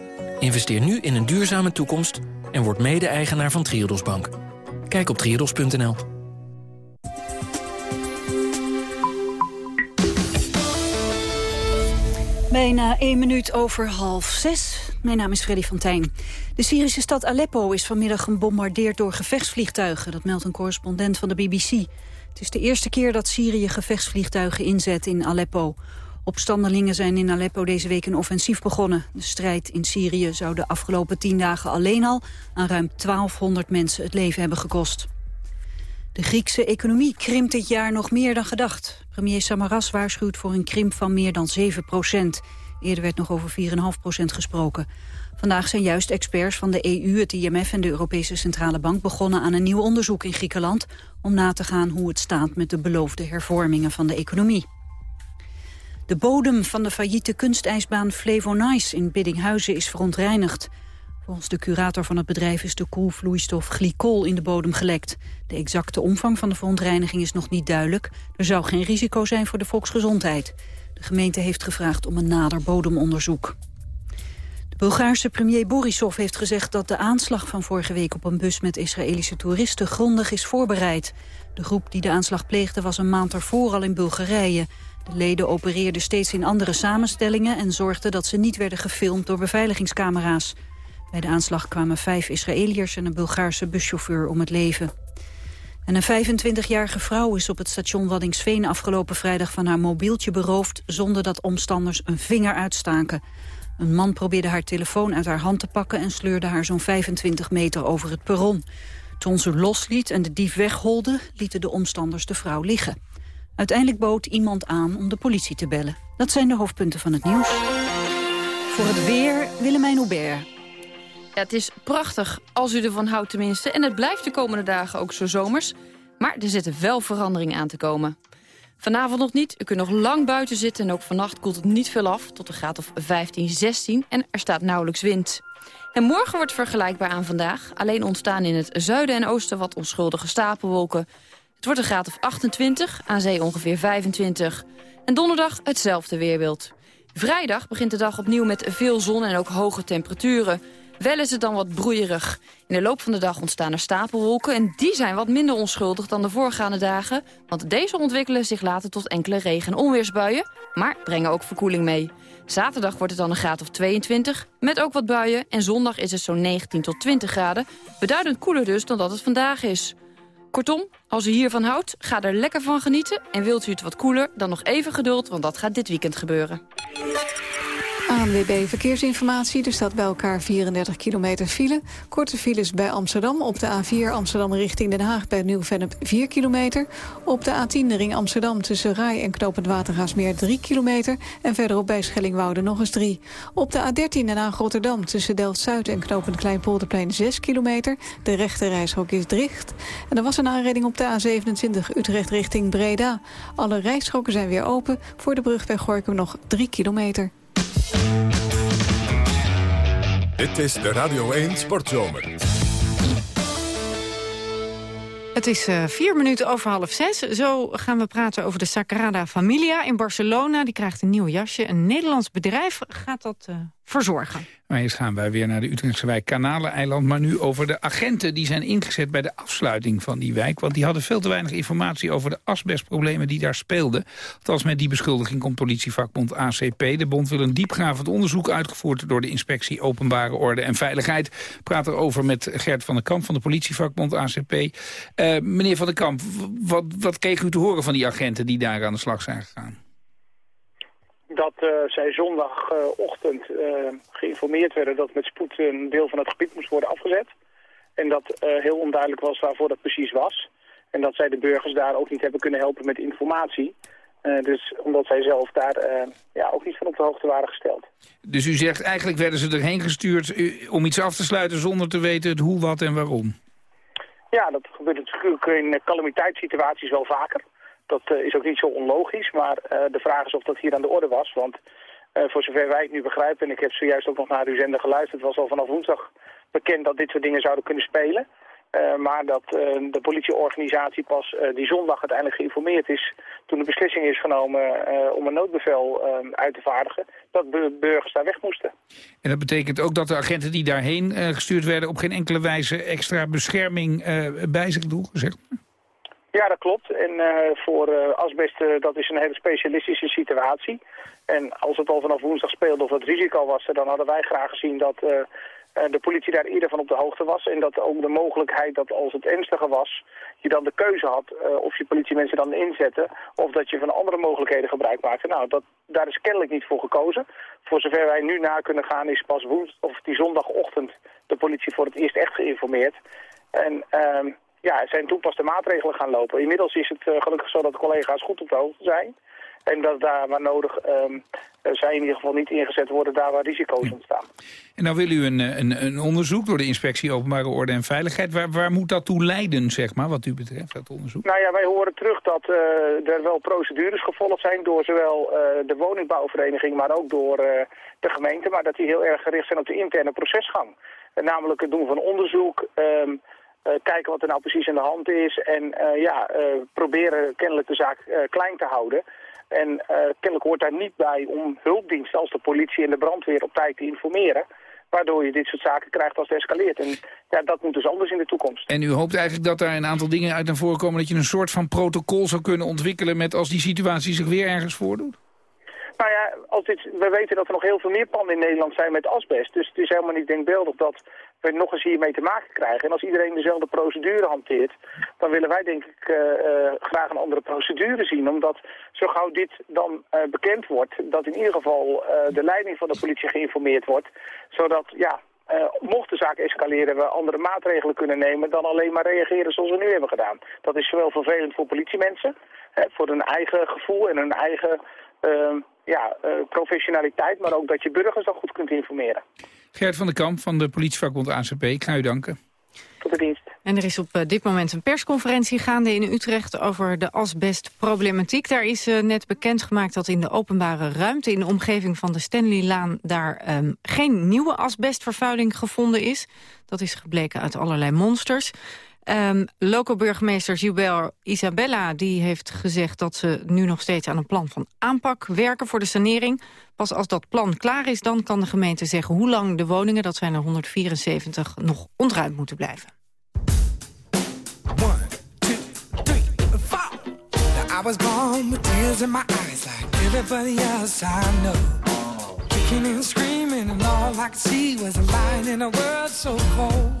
Investeer nu in een duurzame toekomst en word mede-eigenaar van Triodos Bank. Kijk op triodos.nl. Bijna één minuut over half zes. Mijn naam is Freddy van Tijn. De Syrische stad Aleppo is vanmiddag gebombardeerd door gevechtsvliegtuigen. Dat meldt een correspondent van de BBC. Het is de eerste keer dat Syrië gevechtsvliegtuigen inzet in Aleppo. Opstandelingen zijn in Aleppo deze week een offensief begonnen. De strijd in Syrië zou de afgelopen tien dagen alleen al... aan ruim 1200 mensen het leven hebben gekost. De Griekse economie krimpt dit jaar nog meer dan gedacht. Premier Samaras waarschuwt voor een krimp van meer dan 7 procent. Eerder werd nog over 4,5 procent gesproken. Vandaag zijn juist experts van de EU, het IMF en de Europese Centrale Bank begonnen aan een nieuw onderzoek in Griekenland om na te gaan hoe het staat met de beloofde hervormingen van de economie. De bodem van de failliete kunstijsbaan Flevonice in Biddinghuizen is verontreinigd. Volgens de curator van het bedrijf is de koelvloeistof glycol in de bodem gelekt. De exacte omvang van de verontreiniging is nog niet duidelijk. Er zou geen risico zijn voor de volksgezondheid. De gemeente heeft gevraagd om een nader bodemonderzoek. De Bulgaarse premier Borisov heeft gezegd dat de aanslag van vorige week op een bus met Israëlische toeristen grondig is voorbereid. De groep die de aanslag pleegde was een maand ervoor al in Bulgarije. De leden opereerden steeds in andere samenstellingen en zorgden dat ze niet werden gefilmd door beveiligingscamera's. Bij de aanslag kwamen vijf Israëliërs en een Bulgaarse buschauffeur om het leven. En een 25-jarige vrouw is op het station Waddingsveen afgelopen vrijdag van haar mobieltje beroofd zonder dat omstanders een vinger uitstaken. Een man probeerde haar telefoon uit haar hand te pakken en sleurde haar zo'n 25 meter over het perron. Toen ze losliet en de dief wegholde, lieten de omstanders de vrouw liggen. Uiteindelijk bood iemand aan om de politie te bellen. Dat zijn de hoofdpunten van het nieuws. Voor het weer Willemijn Hubert. Ja, het is prachtig, als u ervan houdt tenminste. En het blijft de komende dagen ook zo zomers. Maar er zitten wel veranderingen aan te komen. Vanavond nog niet. U kunt nog lang buiten zitten en ook vannacht koelt het niet veel af. Tot een graad of 15, 16 en er staat nauwelijks wind. En morgen wordt vergelijkbaar aan vandaag. Alleen ontstaan in het zuiden en oosten wat onschuldige stapelwolken. Het wordt een graad of 28, aan zee ongeveer 25. En donderdag hetzelfde weerbeeld. Vrijdag begint de dag opnieuw met veel zon en ook hoge temperaturen. Wel is het dan wat broeierig. In de loop van de dag ontstaan er stapelwolken... en die zijn wat minder onschuldig dan de voorgaande dagen... want deze ontwikkelen zich later tot enkele regen- en onweersbuien... maar brengen ook verkoeling mee. Zaterdag wordt het dan een graad of 22, met ook wat buien... en zondag is het zo'n 19 tot 20 graden. Beduidend koeler dus dan dat het vandaag is. Kortom, als u hiervan houdt, ga er lekker van genieten... en wilt u het wat koeler, dan nog even geduld, want dat gaat dit weekend gebeuren. ANWB Verkeersinformatie. Er staat bij elkaar 34 kilometer file. Korte files bij Amsterdam. Op de A4 Amsterdam richting Den Haag bij Nieuw-Vennep 4 kilometer. Op de A10 de ring Amsterdam tussen Rai en Knopend Watergaasmeer 3 kilometer. En verderop bij Schellingwoude nog eens 3. Op de A13 Den Haag Rotterdam tussen Delft-Zuid en Knopend Kleinpolderplein 6 kilometer. De rechte reishok is dicht. En er was een aanrijding op de A27 Utrecht richting Breda. Alle rijstroken zijn weer open. Voor de brug bij Gorkum nog 3 kilometer. Dit is de Radio 1 Sportzomer. Het is eh, vier minuten over half zes. Zo gaan we praten over de Sagrada Familia in Barcelona. Die krijgt een nieuw jasje. Een Nederlands bedrijf gaat dat eh, verzorgen. Maar eerst gaan wij weer naar de Utrechtse wijk Kanaleneiland. Maar nu over de agenten die zijn ingezet bij de afsluiting van die wijk. Want die hadden veel te weinig informatie over de asbestproblemen die daar speelden. Althans met die beschuldiging komt politievakbond ACP. De bond wil een diepgravend onderzoek uitgevoerd door de inspectie Openbare Orde en Veiligheid. Praat erover met Gert van der Kamp van de politievakbond ACP. Eh, meneer van der Kamp, wat, wat kreeg u te horen van die agenten die daar aan de slag zijn gegaan? Dat uh, zij zondagochtend uh, geïnformeerd werden dat met spoed een deel van het gebied moest worden afgezet. En dat uh, heel onduidelijk was waarvoor dat precies was. En dat zij de burgers daar ook niet hebben kunnen helpen met informatie. dus omdat zij zelf daar ja, ook niet van op de hoogte waren gesteld. Dus u zegt eigenlijk werden ze erheen gestuurd om iets af te sluiten zonder te weten het hoe, wat en waarom? Ja, dat gebeurt natuurlijk in calamiteitssituaties wel vaker. Dat uh, is ook niet zo onlogisch, maar uh, de vraag is of dat hier aan de orde was. Want uh, voor zover wij het nu begrijpen, en ik heb zojuist ook nog naar uw zender geluisterd... was al vanaf woensdag bekend dat dit soort dingen zouden kunnen spelen. maar dat de politieorganisatie pas die zondag uiteindelijk geïnformeerd is... toen de beslissing is genomen om een noodbevel uit te vaardigen... dat burgers daar weg moesten. En dat betekent ook dat de agenten die daarheen gestuurd werden... op geen enkele wijze extra bescherming bij zich droegen, zeg? Ja, dat klopt. En uh, voor uh, asbest, uh, dat is een hele specialistische situatie. En als het al vanaf woensdag speelde of het risico was, dan hadden wij graag gezien dat de politie daar eerder van op de hoogte was. En dat ook de mogelijkheid dat als het ernstiger was, je dan de keuze had of je politiemensen dan inzetten of dat je van andere mogelijkheden gebruik maakte. Nou, dat, daar is kennelijk niet voor gekozen. Voor zover wij nu na kunnen gaan is pas woensdag of die zondagochtend de politie voor het eerst echt geïnformeerd. En ehm, ja, zijn toen pas de maatregelen gaan lopen. Inmiddels is het uh, gelukkig zo dat de collega's goed op de hoogte zijn. En dat daar waar nodig um, zij in ieder geval niet ingezet worden daar waar risico's ontstaan. En nou wil u een, een, een onderzoek door de Inspectie Openbare Orde en Veiligheid. Waar, waar moet dat toe leiden, zeg maar, wat u betreft, dat onderzoek? Nou ja, wij horen terug dat uh, er wel procedures gevolgd zijn door zowel uh, de woningbouwvereniging, maar ook door de gemeente. Maar dat die heel erg gericht zijn op de interne procesgang. En namelijk het doen van onderzoek... Um, uh, kijken wat er nou precies aan de hand is en uh, ja, uh, proberen kennelijk de zaak klein te houden. En kennelijk hoort daar niet bij om hulpdiensten als de politie en de brandweer op tijd te informeren. Waardoor je dit soort zaken krijgt als het escaleert. En ja, dat moet dus anders in de toekomst. En u hoopt eigenlijk dat daar een aantal dingen uit naar voren komen... dat je een soort van protocol zou kunnen ontwikkelen... met als die situatie zich weer ergens voordoet? Nou ja, als dit, we weten dat er nog heel veel meer panden in Nederland zijn met asbest. Dus het is helemaal niet denkbeeldig dat we nog eens hiermee te maken krijgen. En als iedereen dezelfde procedure hanteert, dan willen wij denk ik uh, uh, graag een andere procedure zien. Omdat zo gauw dit dan uh, bekend wordt, dat in ieder geval de leiding van de politie geïnformeerd wordt. Zodat, ja, mocht de zaak escaleren, we andere maatregelen kunnen nemen dan alleen maar reageren zoals we nu hebben gedaan. Dat is zowel vervelend voor politiemensen, hè, voor hun eigen gevoel en hun eigen ehm, ja, professionaliteit, maar ook dat je burgers dan goed kunt informeren. Gert van den Kamp van de politievakbond ACP, ik ga u danken. Tot de dienst. En er is op eh, dit moment een persconferentie gaande in Utrecht over de asbestproblematiek. Daar is uh, net bekendgemaakt dat in de openbare ruimte in de omgeving van de Stanleylaan daar um, geen nieuwe asbestvervuiling gevonden is. Dat is gebleken uit allerlei monsters. Um, Loco-burgemeester Gilbert Isabella die heeft gezegd dat ze nu nog steeds aan een plan van aanpak werken voor de sanering. Pas als dat plan klaar is, dan kan de gemeente zeggen hoe lang de woningen, dat zijn er 174, nog ontruimd moeten blijven. I know. Screaming all I could see was a in a so cold.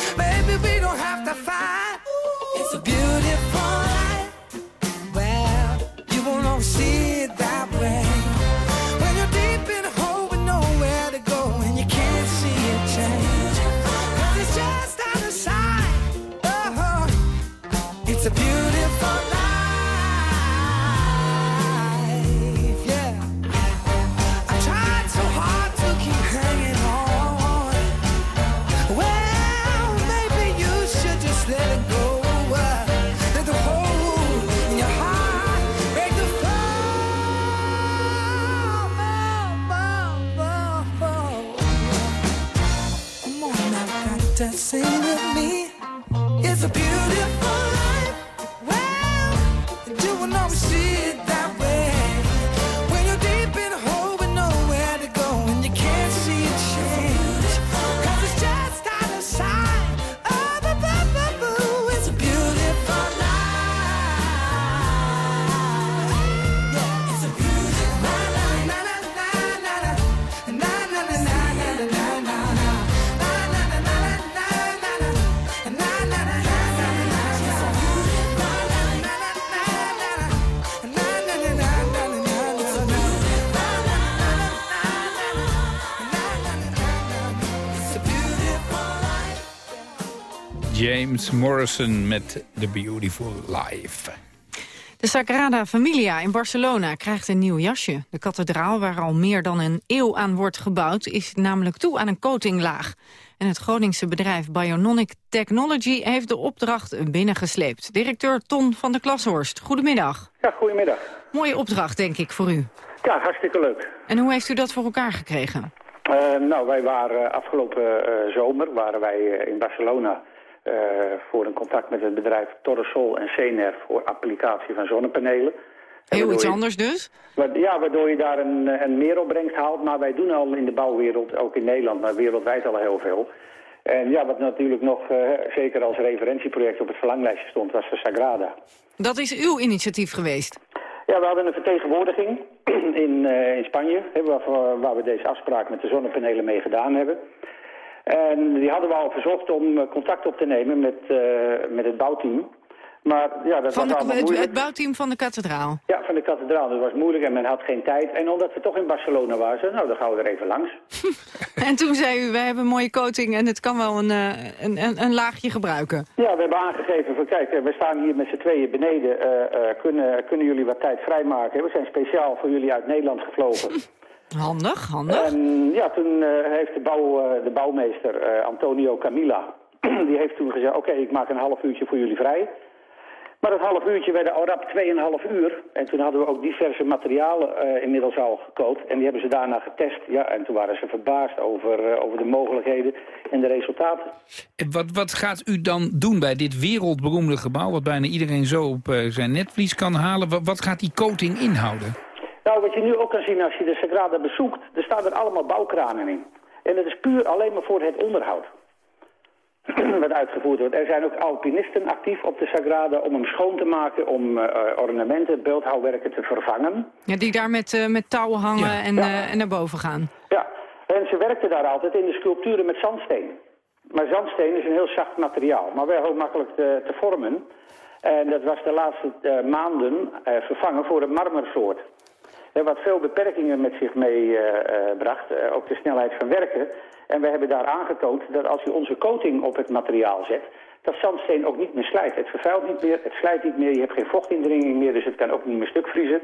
James Morrison met The Beautiful Life. De Sagrada Familia in Barcelona krijgt een nieuw jasje. De kathedraal, waar al meer dan een eeuw aan wordt gebouwd... is namelijk toe aan een coatinglaag. En het Groningse bedrijf Bionic Technology heeft de opdracht binnengesleept. Directeur Ton van der Klashorst, goedemiddag. Ja, goedemiddag. Mooie opdracht, denk ik, voor u. Ja, hartstikke leuk. En hoe heeft u dat voor elkaar gekregen? Eh, nou, wij waren afgelopen eh, zomer waren wij eh, in Barcelona eh, voor een contact met het bedrijf Torresol en CNR voor applicatie van zonnepanelen. En Heel iets je- anders dus? Ja, waardoor je daar een, eh, een meeropbrengst haalt. Maar wij doen al in de bouwwereld, ook in Nederland, maar wereldwijd al heel veel. En ja, wat natuurlijk nog eh, zeker als referentieproject op het verlanglijstje stond, was de Sagrada. Dat is uw initiatief geweest. Ja, we hadden een vertegenwoordiging in, in Spanje, hè, waar, waar we deze afspraak met de zonnepanelen mee gedaan hebben. En die hadden we al verzocht om eh, contact op te nemen met, eh, met het bouwteam. Maar ja, dat Van was de, het, het bouwteam van de kathedraal. Ja, van de kathedraal. Dat was moeilijk en men had geen tijd. En omdat we toch in Barcelona waren, we, nou, dan gaan we er even langs. En toen zei u, wij hebben een mooie coating en het kan wel een, eh, een, een, een laagje gebruiken. Ja, we hebben aangegeven van kijk, we staan hier met z'n tweeën beneden. kunnen, kunnen jullie wat tijd vrijmaken? We zijn speciaal voor jullie uit Nederland gevlogen. Handig, handig. En ja, toen eh, heeft de, bouw, eh, de bouwmeester eh, Antonio Camilla, die heeft toen gezegd, oké, ik maak een half uurtje voor jullie vrij. Maar dat half uurtje werden al rap 2,5 uur. En toen hadden we ook diverse materialen eh, inmiddels al gekookt. En die hebben ze daarna getest. Ja, en toen waren ze verbaasd over, over de mogelijkheden en de resultaten. En wat, wat gaat u dan doen bij dit wereldberoemde gebouw... wat bijna iedereen zo op eh, zijn netvlies kan halen? Wat, wat gaat die coating inhouden? Nou, wat je nu ook kan zien als je de Sagrada bezoekt, er staan er allemaal bouwkranen in. En dat is puur alleen maar voor het onderhoud. wat uitgevoerd wordt. Er zijn ook alpinisten actief op de Sagrada om hem schoon te maken, om eh, ornamenten, beeldhouwwerken te vervangen. Ja, die daar met, eh, met touwen hangen en, eh, en naar boven gaan. Ja, en ze werkten daar altijd in de sculpturen met zandsteen. Maar zandsteen is een heel zacht materiaal, maar wel heel makkelijk te, te vormen. En dat was de laatste eh, maanden eh, vervangen voor een marmersoort. Wat veel beperkingen met zich meebracht, eh ook de snelheid van werken. En we hebben daar aangetoond dat als je onze coating op het materiaal zet, dat zandsteen ook niet meer slijt. Het vervuilt niet meer, het slijt niet meer, je hebt geen vochtindringing meer, dus het kan ook niet meer stukvriezen.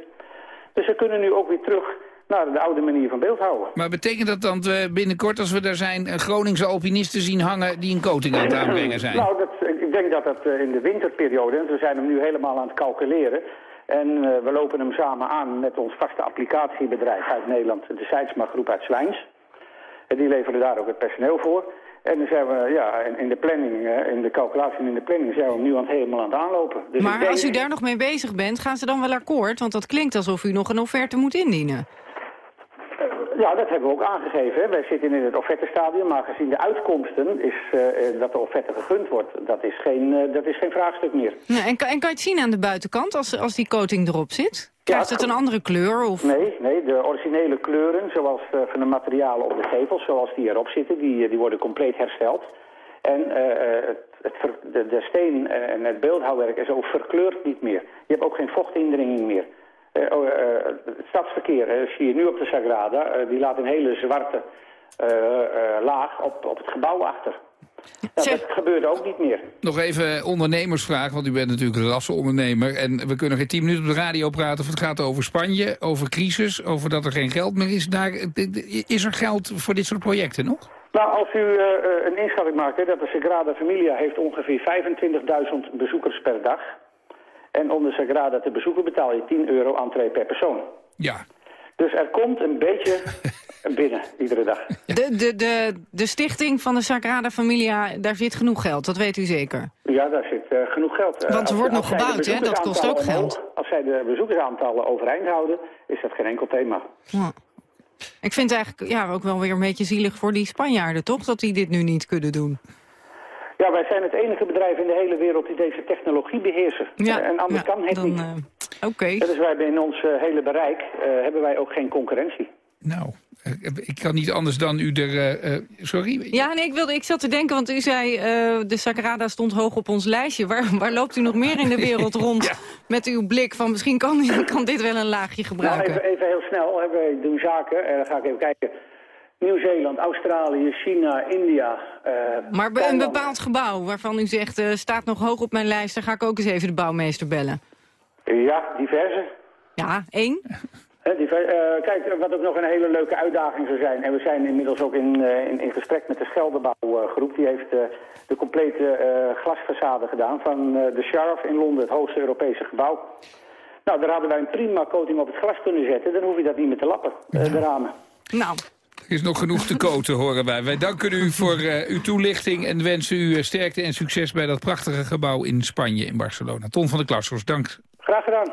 Dus we kunnen nu ook weer terug naar de oude manier van beeldhouden. Maar betekent dat dan we binnenkort, als we daar zijn... een Groningse alpinisten zien hangen die een coating aan het aanbrengen zijn? Nou, dat, ik denk dat dat eh, in de winterperiode, en we zijn hem nu helemaal aan het calculeren. En eh, we lopen hem samen aan met ons vaste applicatiebedrijf uit Nederland, de Seidsma Groep uit Zwijns. En die leveren daar ook het personeel voor. En dan zijn we, ja, in, de planning, eh, in de calculatie en in de planning zijn we hem nu aan het helemaal aan het aanlopen. Dus maar denk- als u daar nog mee bezig bent, gaan ze dan wel akkoord? Want dat klinkt alsof u nog een offerte moet indienen. Ja, dat hebben we ook aangegeven. Wij zitten in het offertestadium, maar gezien de uitkomsten is eh, eh, dat de offerte gegund wordt. Dat is geen, eh, dat is geen vraagstuk meer. En, kan- en kan je het zien aan de buitenkant als, als die coating erop zit? Krijgt het een andere kleur? Of? Nee, nee, de originele kleuren, zoals uh, van de materialen op de gevels, zoals die erop zitten, die, die worden compleet hersteld. En het, het de, de, steen en het beeldhouwwerk en zo verkleurt niet meer. Je hebt ook geen vochtindringing meer. Uh, het stadsverkeer zie je nu op de Sagrada, die laat een hele zwarte laag op, op het gebouw achter. dat gebeurt ook niet meer. Nog even ondernemersvraag, want u bent natuurlijk een rassenondernemer. En we kunnen geen tien minuten op de radio praten of het gaat over Spanje, over crisis, over dat er geen geld meer is. Daar, is er geld voor dit soort projecten nog? Nou, als u uh, een inschatting maakt, hè, dat de Sagrada Familia heeft ongeveer 25.000 bezoekers per dag. En om de Sagrada te bezoeken betaal je 10 euro entree per persoon. Ja. Dus er komt een beetje binnen, iedere dag. De, de, de, de stichting van de Sagrada Familia, daar zit genoeg geld, dat weet u zeker? Ja, daar zit uh, genoeg geld. Want er wordt nog gebouwd, hè? Dat kost ook geld. als zij de bezoekersaantallen overeind houden, is dat geen enkel thema. Ja. Ik vind het eigenlijk ja, ook wel weer een beetje zielig voor die Spanjaarden, toch? Dat die dit nu niet kunnen doen. Ja, wij zijn het enige bedrijf in de hele wereld die deze technologie beheersen. Ja, en anders kan het niet. Uh, Oké. Okay. Dus wij in ons uh, hele bereik uh, hebben wij ook geen concurrentie. Nou, ik kan niet anders dan u er... Uh, sorry? Ja, nee, ik, wilde, ik zat te denken, want u zei... Uh, de Sagrada stond hoog op ons lijstje. Waar, waar loopt u nog meer in de wereld rond met uw blik van... misschien kan, kan dit wel een laagje gebruiken? Nou, even, even heel snel. Wij doen zaken. En dan ga ik even kijken. Nieuw-Zeeland, Australië, China, India. Uh, maar een bepaald gebouw waarvan u zegt... staat nog hoog op mijn lijst, dan ga ik ook eens even de bouwmeester bellen. Ja, diverse. Ja, één? Uh, kijk, wat ook nog een hele leuke uitdaging zou zijn... en we zijn inmiddels ook in, uh, in, in, gesprek met de Scheldebouwgroep... die heeft uh, de complete glasfaçade gedaan van de Sheriff in Londen... het hoogste Europese gebouw. Nou, daar hadden wij een prima coating op het glas kunnen zetten... dan hoef je dat niet meer te lappen, de ramen. Nou... Er is nog genoeg te koten, horen wij. Wij danken u voor uw toelichting... en wensen u sterkte en succes bij dat prachtige gebouw in Spanje, in Barcelona. Ton van der Klassers, dank. Graag gedaan.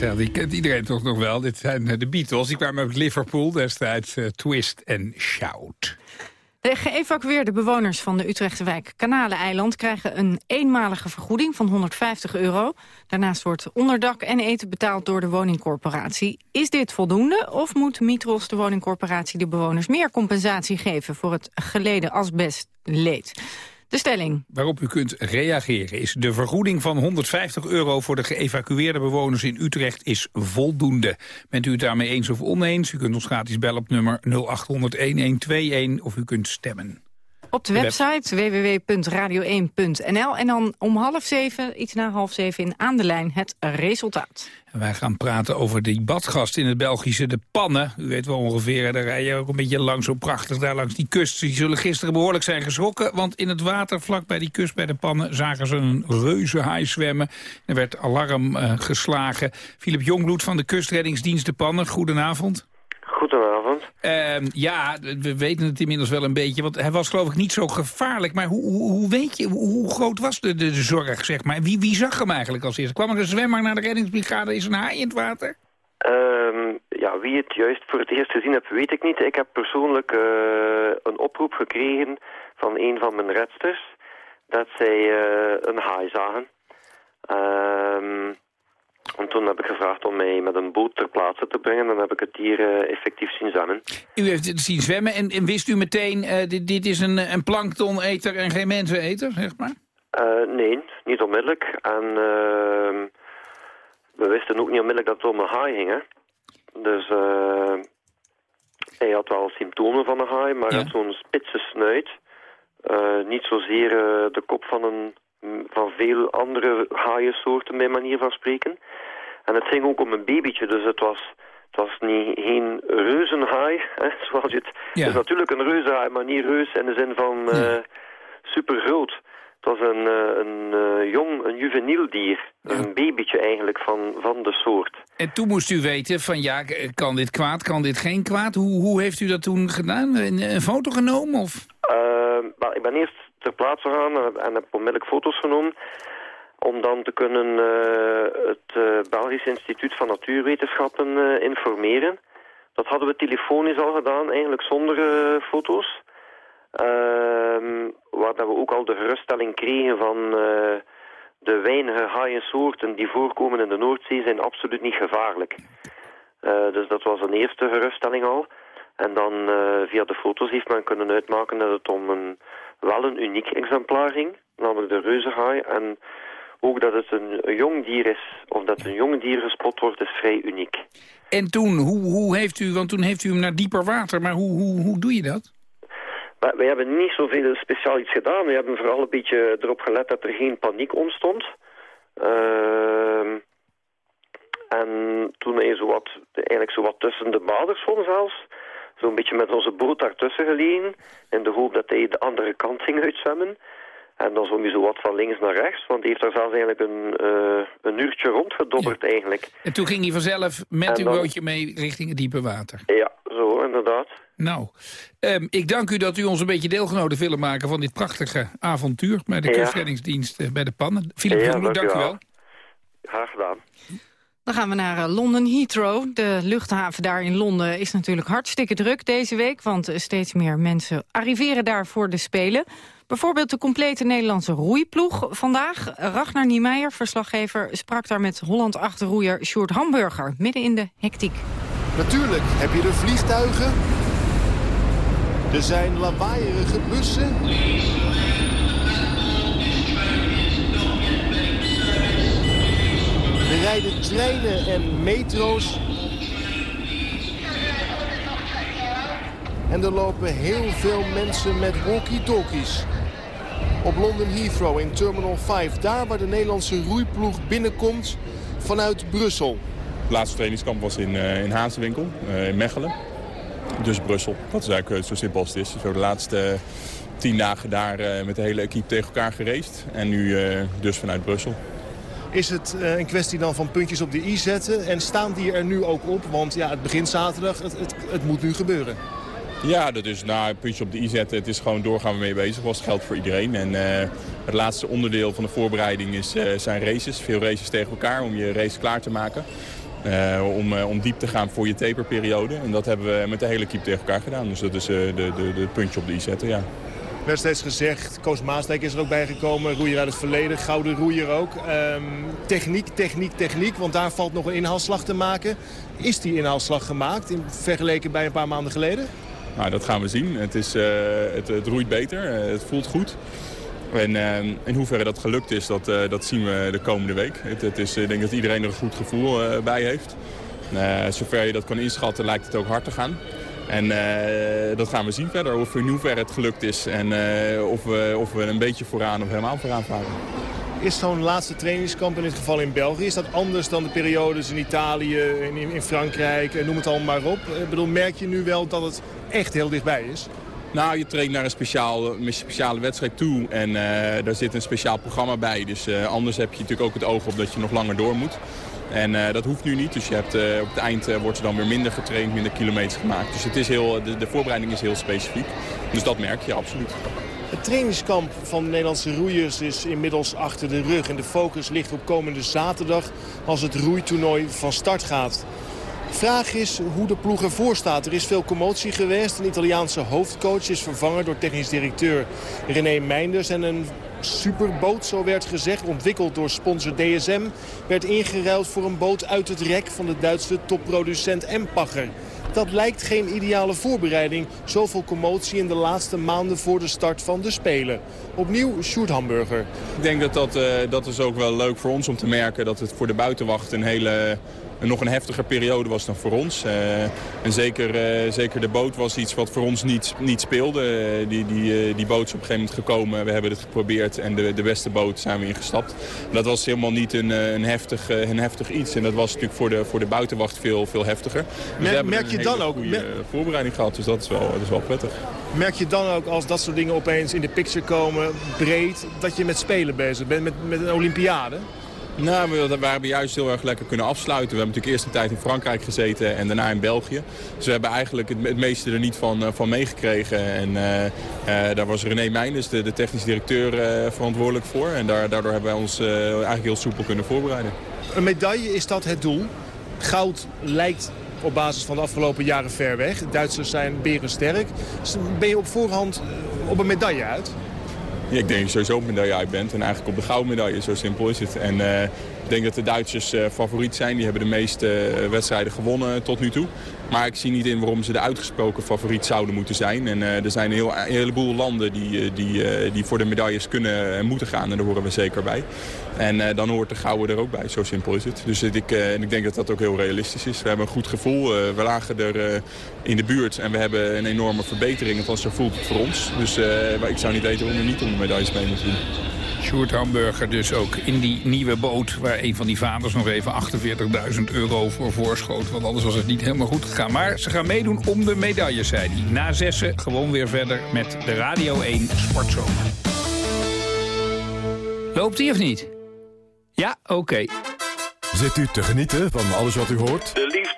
Die kent iedereen toch nog wel. Dit zijn eh, de Beatles. Die kwamen uit Liverpool destijds. Uh, twist en Shout. De geëvacueerde bewoners van de Utrechtse wijk Kanaleneiland... krijgen een eenmalige vergoeding van 150 euro. Daarnaast wordt onderdak en eten betaald door de woningcorporatie. Is dit voldoende of moet Mitros, de woningcorporatie... de bewoners meer compensatie geven voor het geleden asbestleed? De stelling. Waarop u kunt reageren is de vergoeding van 150 euro voor de geëvacueerde bewoners in Utrecht is voldoende. Bent u het daarmee eens of oneens? U kunt ons gratis bellen op nummer 0800-1121 of u kunt stemmen. Op de website www.radio1.nl en dan om half zeven, iets na half zeven in Aan de Lijn, het resultaat. En wij gaan praten over die badgast in het Belgische, de pannen. U weet wel ongeveer, daar rij je ook een beetje langs, zo prachtig daar langs die kust. Die zullen gisteren behoorlijk zijn geschrokken, want in het water vlak bij die kust bij de pannen zagen ze een reuzenhaai zwemmen. Er werd alarm uh, geslagen. Philip Jongbloed van de kustreddingsdienst de pannen, goedenavond. Goedenavond. Uh, ja, we weten het inmiddels wel een beetje, want hij was geloof ik niet zo gevaarlijk. Maar hoe, hoe, hoe weet je, hoe, groot was de, de, zorg, zeg maar? Wie, wie zag hem eigenlijk als eerste? Kwam er een zwemmer naar de reddingsbrigade, is een haai in het water? Uh, ja, wie het juist voor het eerst gezien heeft, weet ik niet. Ik heb persoonlijk uh, een oproep gekregen van een van mijn redsters, dat zij uh, een haai zagen. Ehm en toen heb ik gevraagd om mij met een boot ter plaatse te brengen. Dan heb ik het dier uh, effectief zien zwemmen. U heeft het zien zwemmen en, en wist u meteen, uh, dit, dit, is een, een planktoneter en geen menseneter, zeg maar? Uh, nee, niet onmiddellijk. En ehm, we wisten ook niet onmiddellijk dat het om een haai ging. Hè. Dus hij had wel symptomen van een haai, maar ja. had zo'n spitse snuit. niet zozeer de kop van een van veel andere haaiensoorten, bij manier van spreken. En het ging ook om een babytje, dus het was, het was niet, geen reuzenhaai, hè, zoals je het... Ja. Het is natuurlijk een reuzenhaai, maar niet reus in de zin van uh, supergroot. Het was een, uh, een uh, jong, een juveniel dier. Ja. Een babytje eigenlijk van, van de soort. En toen moest u weten van ja, kan dit kwaad, kan dit geen kwaad? Hoe, hoe heeft u dat toen gedaan? Een, een foto genomen? Of? well, ik ben eerst ter plaatse gegaan en heb onmiddellijk foto's genomen om dan te kunnen uh, het uh, Belgisch Instituut van Natuurwetenschappen uh, informeren. Dat hadden we telefonisch al gedaan, eigenlijk zonder foto's. Ehm, waar dat we ook al de geruststelling kregen van de weinige haaiensoorten die voorkomen in de Noordzee zijn absoluut niet gevaarlijk. dus dat was een eerste geruststelling al. En dan via de foto's heeft men kunnen uitmaken dat het om een wel een uniek exemplaar ging, namelijk de reuzenhaai. En ook dat het een, jong dier is, of dat een jong dier gespot wordt, is vrij uniek. En toen, hoe, hoe heeft u, want toen heeft u hem naar dieper water, maar hoe, hoe, hoe doe je dat? Maar wij hebben niet zoveel speciaal iets gedaan. We hebben vooral een beetje erop gelet dat er geen paniek ontstond. Uh, en toen hij zo wat, eigenlijk zo wat tussen de baders stond zelfs, zo'n beetje met onze boot daartussen gelegen. In de hoop dat hij de andere kant ging uitzwemmen. En dan zwom je zo wat van links naar rechts. Want hij heeft daar zelfs eigenlijk een, uh, een uurtje rondgedobberd ja. eigenlijk. En toen ging hij vanzelf met uw bootje mee richting het diepe water. Ja, zo inderdaad. Nou, um, ik dank u dat u ons een beetje deelgenomen willen maken van dit prachtige avontuur bij de ja. kustreddingsdienst uh, bij de pannen. Philip ja, dank, dank u wel. Graag gedaan. Dan gaan we naar uh, London Heathrow. De luchthaven daar in Londen is natuurlijk hartstikke druk deze week... want steeds meer mensen arriveren daar voor de Spelen. Bijvoorbeeld de complete Nederlandse roeiploeg vandaag. Ragnar Niemeyer, verslaggever, sprak daar met Holland-achterroeier Sjoerd Hamburger... midden in de hectiek. Natuurlijk heb je de vliegtuigen. Er zijn lawaaierige bussen. Rijden treinen en metro's. En er lopen heel veel mensen met walkie-talkies. Op London Heathrow in Terminal 5. Daar waar de Nederlandse roeiploeg binnenkomt vanuit Brussel. Het laatste trainingskamp was in, uh, in Hazenwinkel, uh, in Mechelen. Dus Brussel. Dat is eigenlijk zo simpel als het is. Zo de laatste tien dagen daar met de hele equipe tegen elkaar gereisd. En nu dus vanuit Brussel. Is het uh, een kwestie dan van puntjes op de i zetten? En staan die er nu ook op? Want ja, het begint zaterdag, het, het, het moet nu gebeuren. Ja, dat is nou, puntje op de i zetten. Het is gewoon doorgaan we mee bezig. Dat geldt voor iedereen. En uh, het laatste onderdeel van de voorbereiding is, uh, zijn races. Veel races tegen elkaar om je race klaar te maken. om, om diep te gaan voor je taperperiode. En dat hebben we met de hele keep tegen elkaar gedaan. Dus dat is de, de, de puntje op de i zetten, ja werd steeds gezegd, Koos Maasdijk is er ook bijgekomen. Roeier uit het verleden, gouden roeier ook. Um, techniek, techniek, techniek, want daar valt nog een inhaalslag te maken. Is die inhaalslag gemaakt in vergeleken bij een paar maanden geleden? Nou, dat gaan we zien. Het, is, uh, het, roeit beter, uh, het voelt goed. En uh, in hoeverre dat gelukt is, dat, dat zien we de komende week. Het, het is, ik denk dat iedereen er een goed gevoel bij heeft. zover je dat kan inschatten, lijkt het ook hard te gaan. En uh, dat gaan we zien verder, of in hoeverre het gelukt is. En uh, of, we, of we een beetje vooraan of helemaal vooraan varen. Is zo'n laatste trainingskamp, in dit geval in België... is dat anders dan de periodes in Italië, in, in Frankrijk, eh, noem het allemaal maar op? Ik bedoel, merk je nu wel dat het echt heel dichtbij is? Nou, je traint naar een, speciaal, een speciale wedstrijd toe en uh, daar zit een speciaal programma bij. Dus uh, anders heb je natuurlijk ook het oog op dat je nog langer door moet. En uh, dat hoeft nu niet. Dus je hebt, uh, op het eind uh, wordt er dan weer minder getraind, minder kilometers gemaakt. Dus het is heel, de, de, voorbereiding is heel specifiek. Dus dat merk je absoluut. Het trainingskamp van de Nederlandse roeiers is inmiddels achter de rug. En de focus ligt op komende zaterdag als het roeitoernooi van start gaat. Vraag is hoe de ploeg ervoor staat. Er is veel commotie geweest. Een Italiaanse hoofdcoach is vervangen door technisch directeur René Meinders. En een superboot, zo werd gezegd, ontwikkeld door sponsor DSM... werd ingeruild voor een boot uit het rek van de Duitse topproducent Empacher. Dat lijkt geen ideale voorbereiding. Zoveel commotie in de laatste maanden voor de start van de Spelen. Opnieuw Sjoerd Hamburger. Ik denk dat dat, uh, dat is ook wel leuk voor ons om te merken... dat het voor de buitenwacht een hele nog een heftiger periode was dan voor ons. Uh, en zeker, uh, zeker de boot was iets wat voor ons niet, niet speelde. Uh, die, die, die boot is op een gegeven moment gekomen. We hebben het geprobeerd en de, de beste boot zijn we ingestapt. Dat was helemaal niet een, een, heftig, een heftig iets. En dat was natuurlijk voor de, voor de buitenwacht veel, veel heftiger. Dus Mer merk je dan ook? Voorbereiding gehad, dus dat is, wel, dat is wel prettig. Merk je dan ook als dat soort dingen opeens in de picture komen, breed, dat je met spelen bezig bent, met, met een Olympiade? Nou, we, we hebben juist heel erg lekker kunnen afsluiten. We hebben natuurlijk eerst een tijd in Frankrijk gezeten en daarna in België. Dus we hebben eigenlijk het, meeste er niet van, uh, van meegekregen. En uh, uh, daar was René Meijners, de, de technisch directeur, verantwoordelijk voor. En daar, daardoor hebben wij ons eigenlijk heel soepel kunnen voorbereiden. Een medaille, is dat het doel? Goud lijkt op basis van de afgelopen jaren ver weg. Duitsers zijn berensterk. Dus ben je op voorhand op een medaille uit? Ja, ik denk sowieso op medaille uit bent. En eigenlijk op de gouden medaille, zo simpel is het. En ik denk dat de Duitsers uh, favoriet zijn. Die hebben de meeste uh, wedstrijden gewonnen tot nu toe. Maar ik zie niet in waarom ze de uitgesproken favoriet zouden moeten zijn. En er zijn een, heel, heleboel landen die, die, die voor de medailles kunnen en moeten gaan. En daar horen we zeker bij. En dan hoort de gouden er ook bij. Zo simpel is het. Dus ik, ik denk dat dat ook heel realistisch is. We hebben een goed gevoel. we lagen er in de buurt. En we hebben een enorme verbetering. Althans, zo voelt het voor ons. Dus ik zou niet weten waarom we niet om de medailles mee moeten doen. Sjoerd Hamburger dus ook in die nieuwe boot... waar een van die vaders nog even 48.000 euro voor voorschoot. Want anders was het niet helemaal goed gegaan. Maar ze gaan meedoen om de medailles, zei hij. Na zessen gewoon weer verder met de Radio 1 Sportzomer. Loopt hij of niet? Ja, oké. Okay. Zit u te genieten van alles wat u hoort? De liefde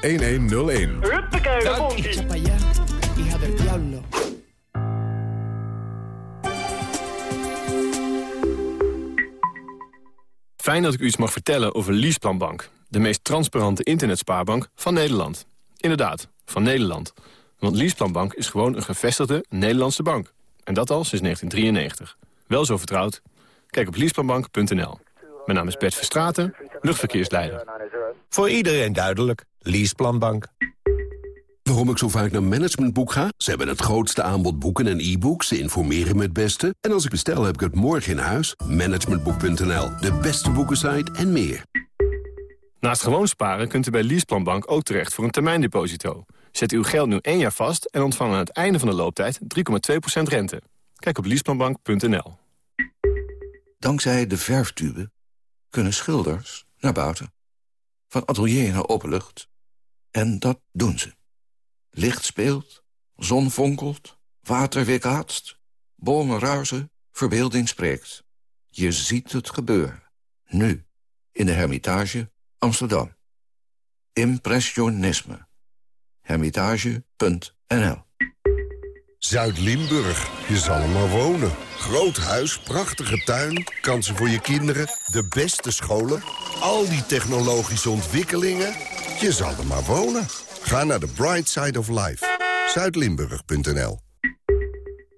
1101. Huppakee, daar komt Fijn dat ik u iets mag vertellen over Leaseplanbank. De meest transparante internetspaarbank van Nederland. Inderdaad, van Nederland. Want Leaseplanbank is gewoon een gevestigde Nederlandse bank. En dat al sinds 1993. Wel zo vertrouwd? Kijk op leaseplanbank.nl. Mijn naam is Bert Verstraten, luchtverkeersleider. Voor iedereen duidelijk. Leaseplanbank. Waarom ik zo vaak naar Managementboek ga? Ze hebben het grootste aanbod boeken en e-books. Ze informeren me het beste. En als ik bestel, heb ik het morgen in huis. Managementboek.nl, de beste boekensite en meer. Naast gewoon sparen kunt u bij Leaseplanbank ook terecht voor een termijndeposito. Zet uw geld nu één jaar vast en ontvang aan het einde van de looptijd 3,2% rente. Kijk op leaseplanbank.nl. Dankzij de verftube kunnen schilders naar buiten. van atelier naar openlucht. En dat doen ze. Licht speelt, zon vonkelt, water weerkaatst, bomen ruizen, verbeelding spreekt. Je ziet het gebeuren. Nu, in de Hermitage, Amsterdam. Impressionisme. Hermitage.nl Zuid-Limburg, je zal er maar wonen. Groot huis, prachtige tuin, kansen voor je kinderen, de beste scholen... al die technologische ontwikkelingen, je zal er maar wonen. Ga naar the bright side of life. Zuidlimburg.nl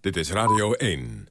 Dit is Radio 1.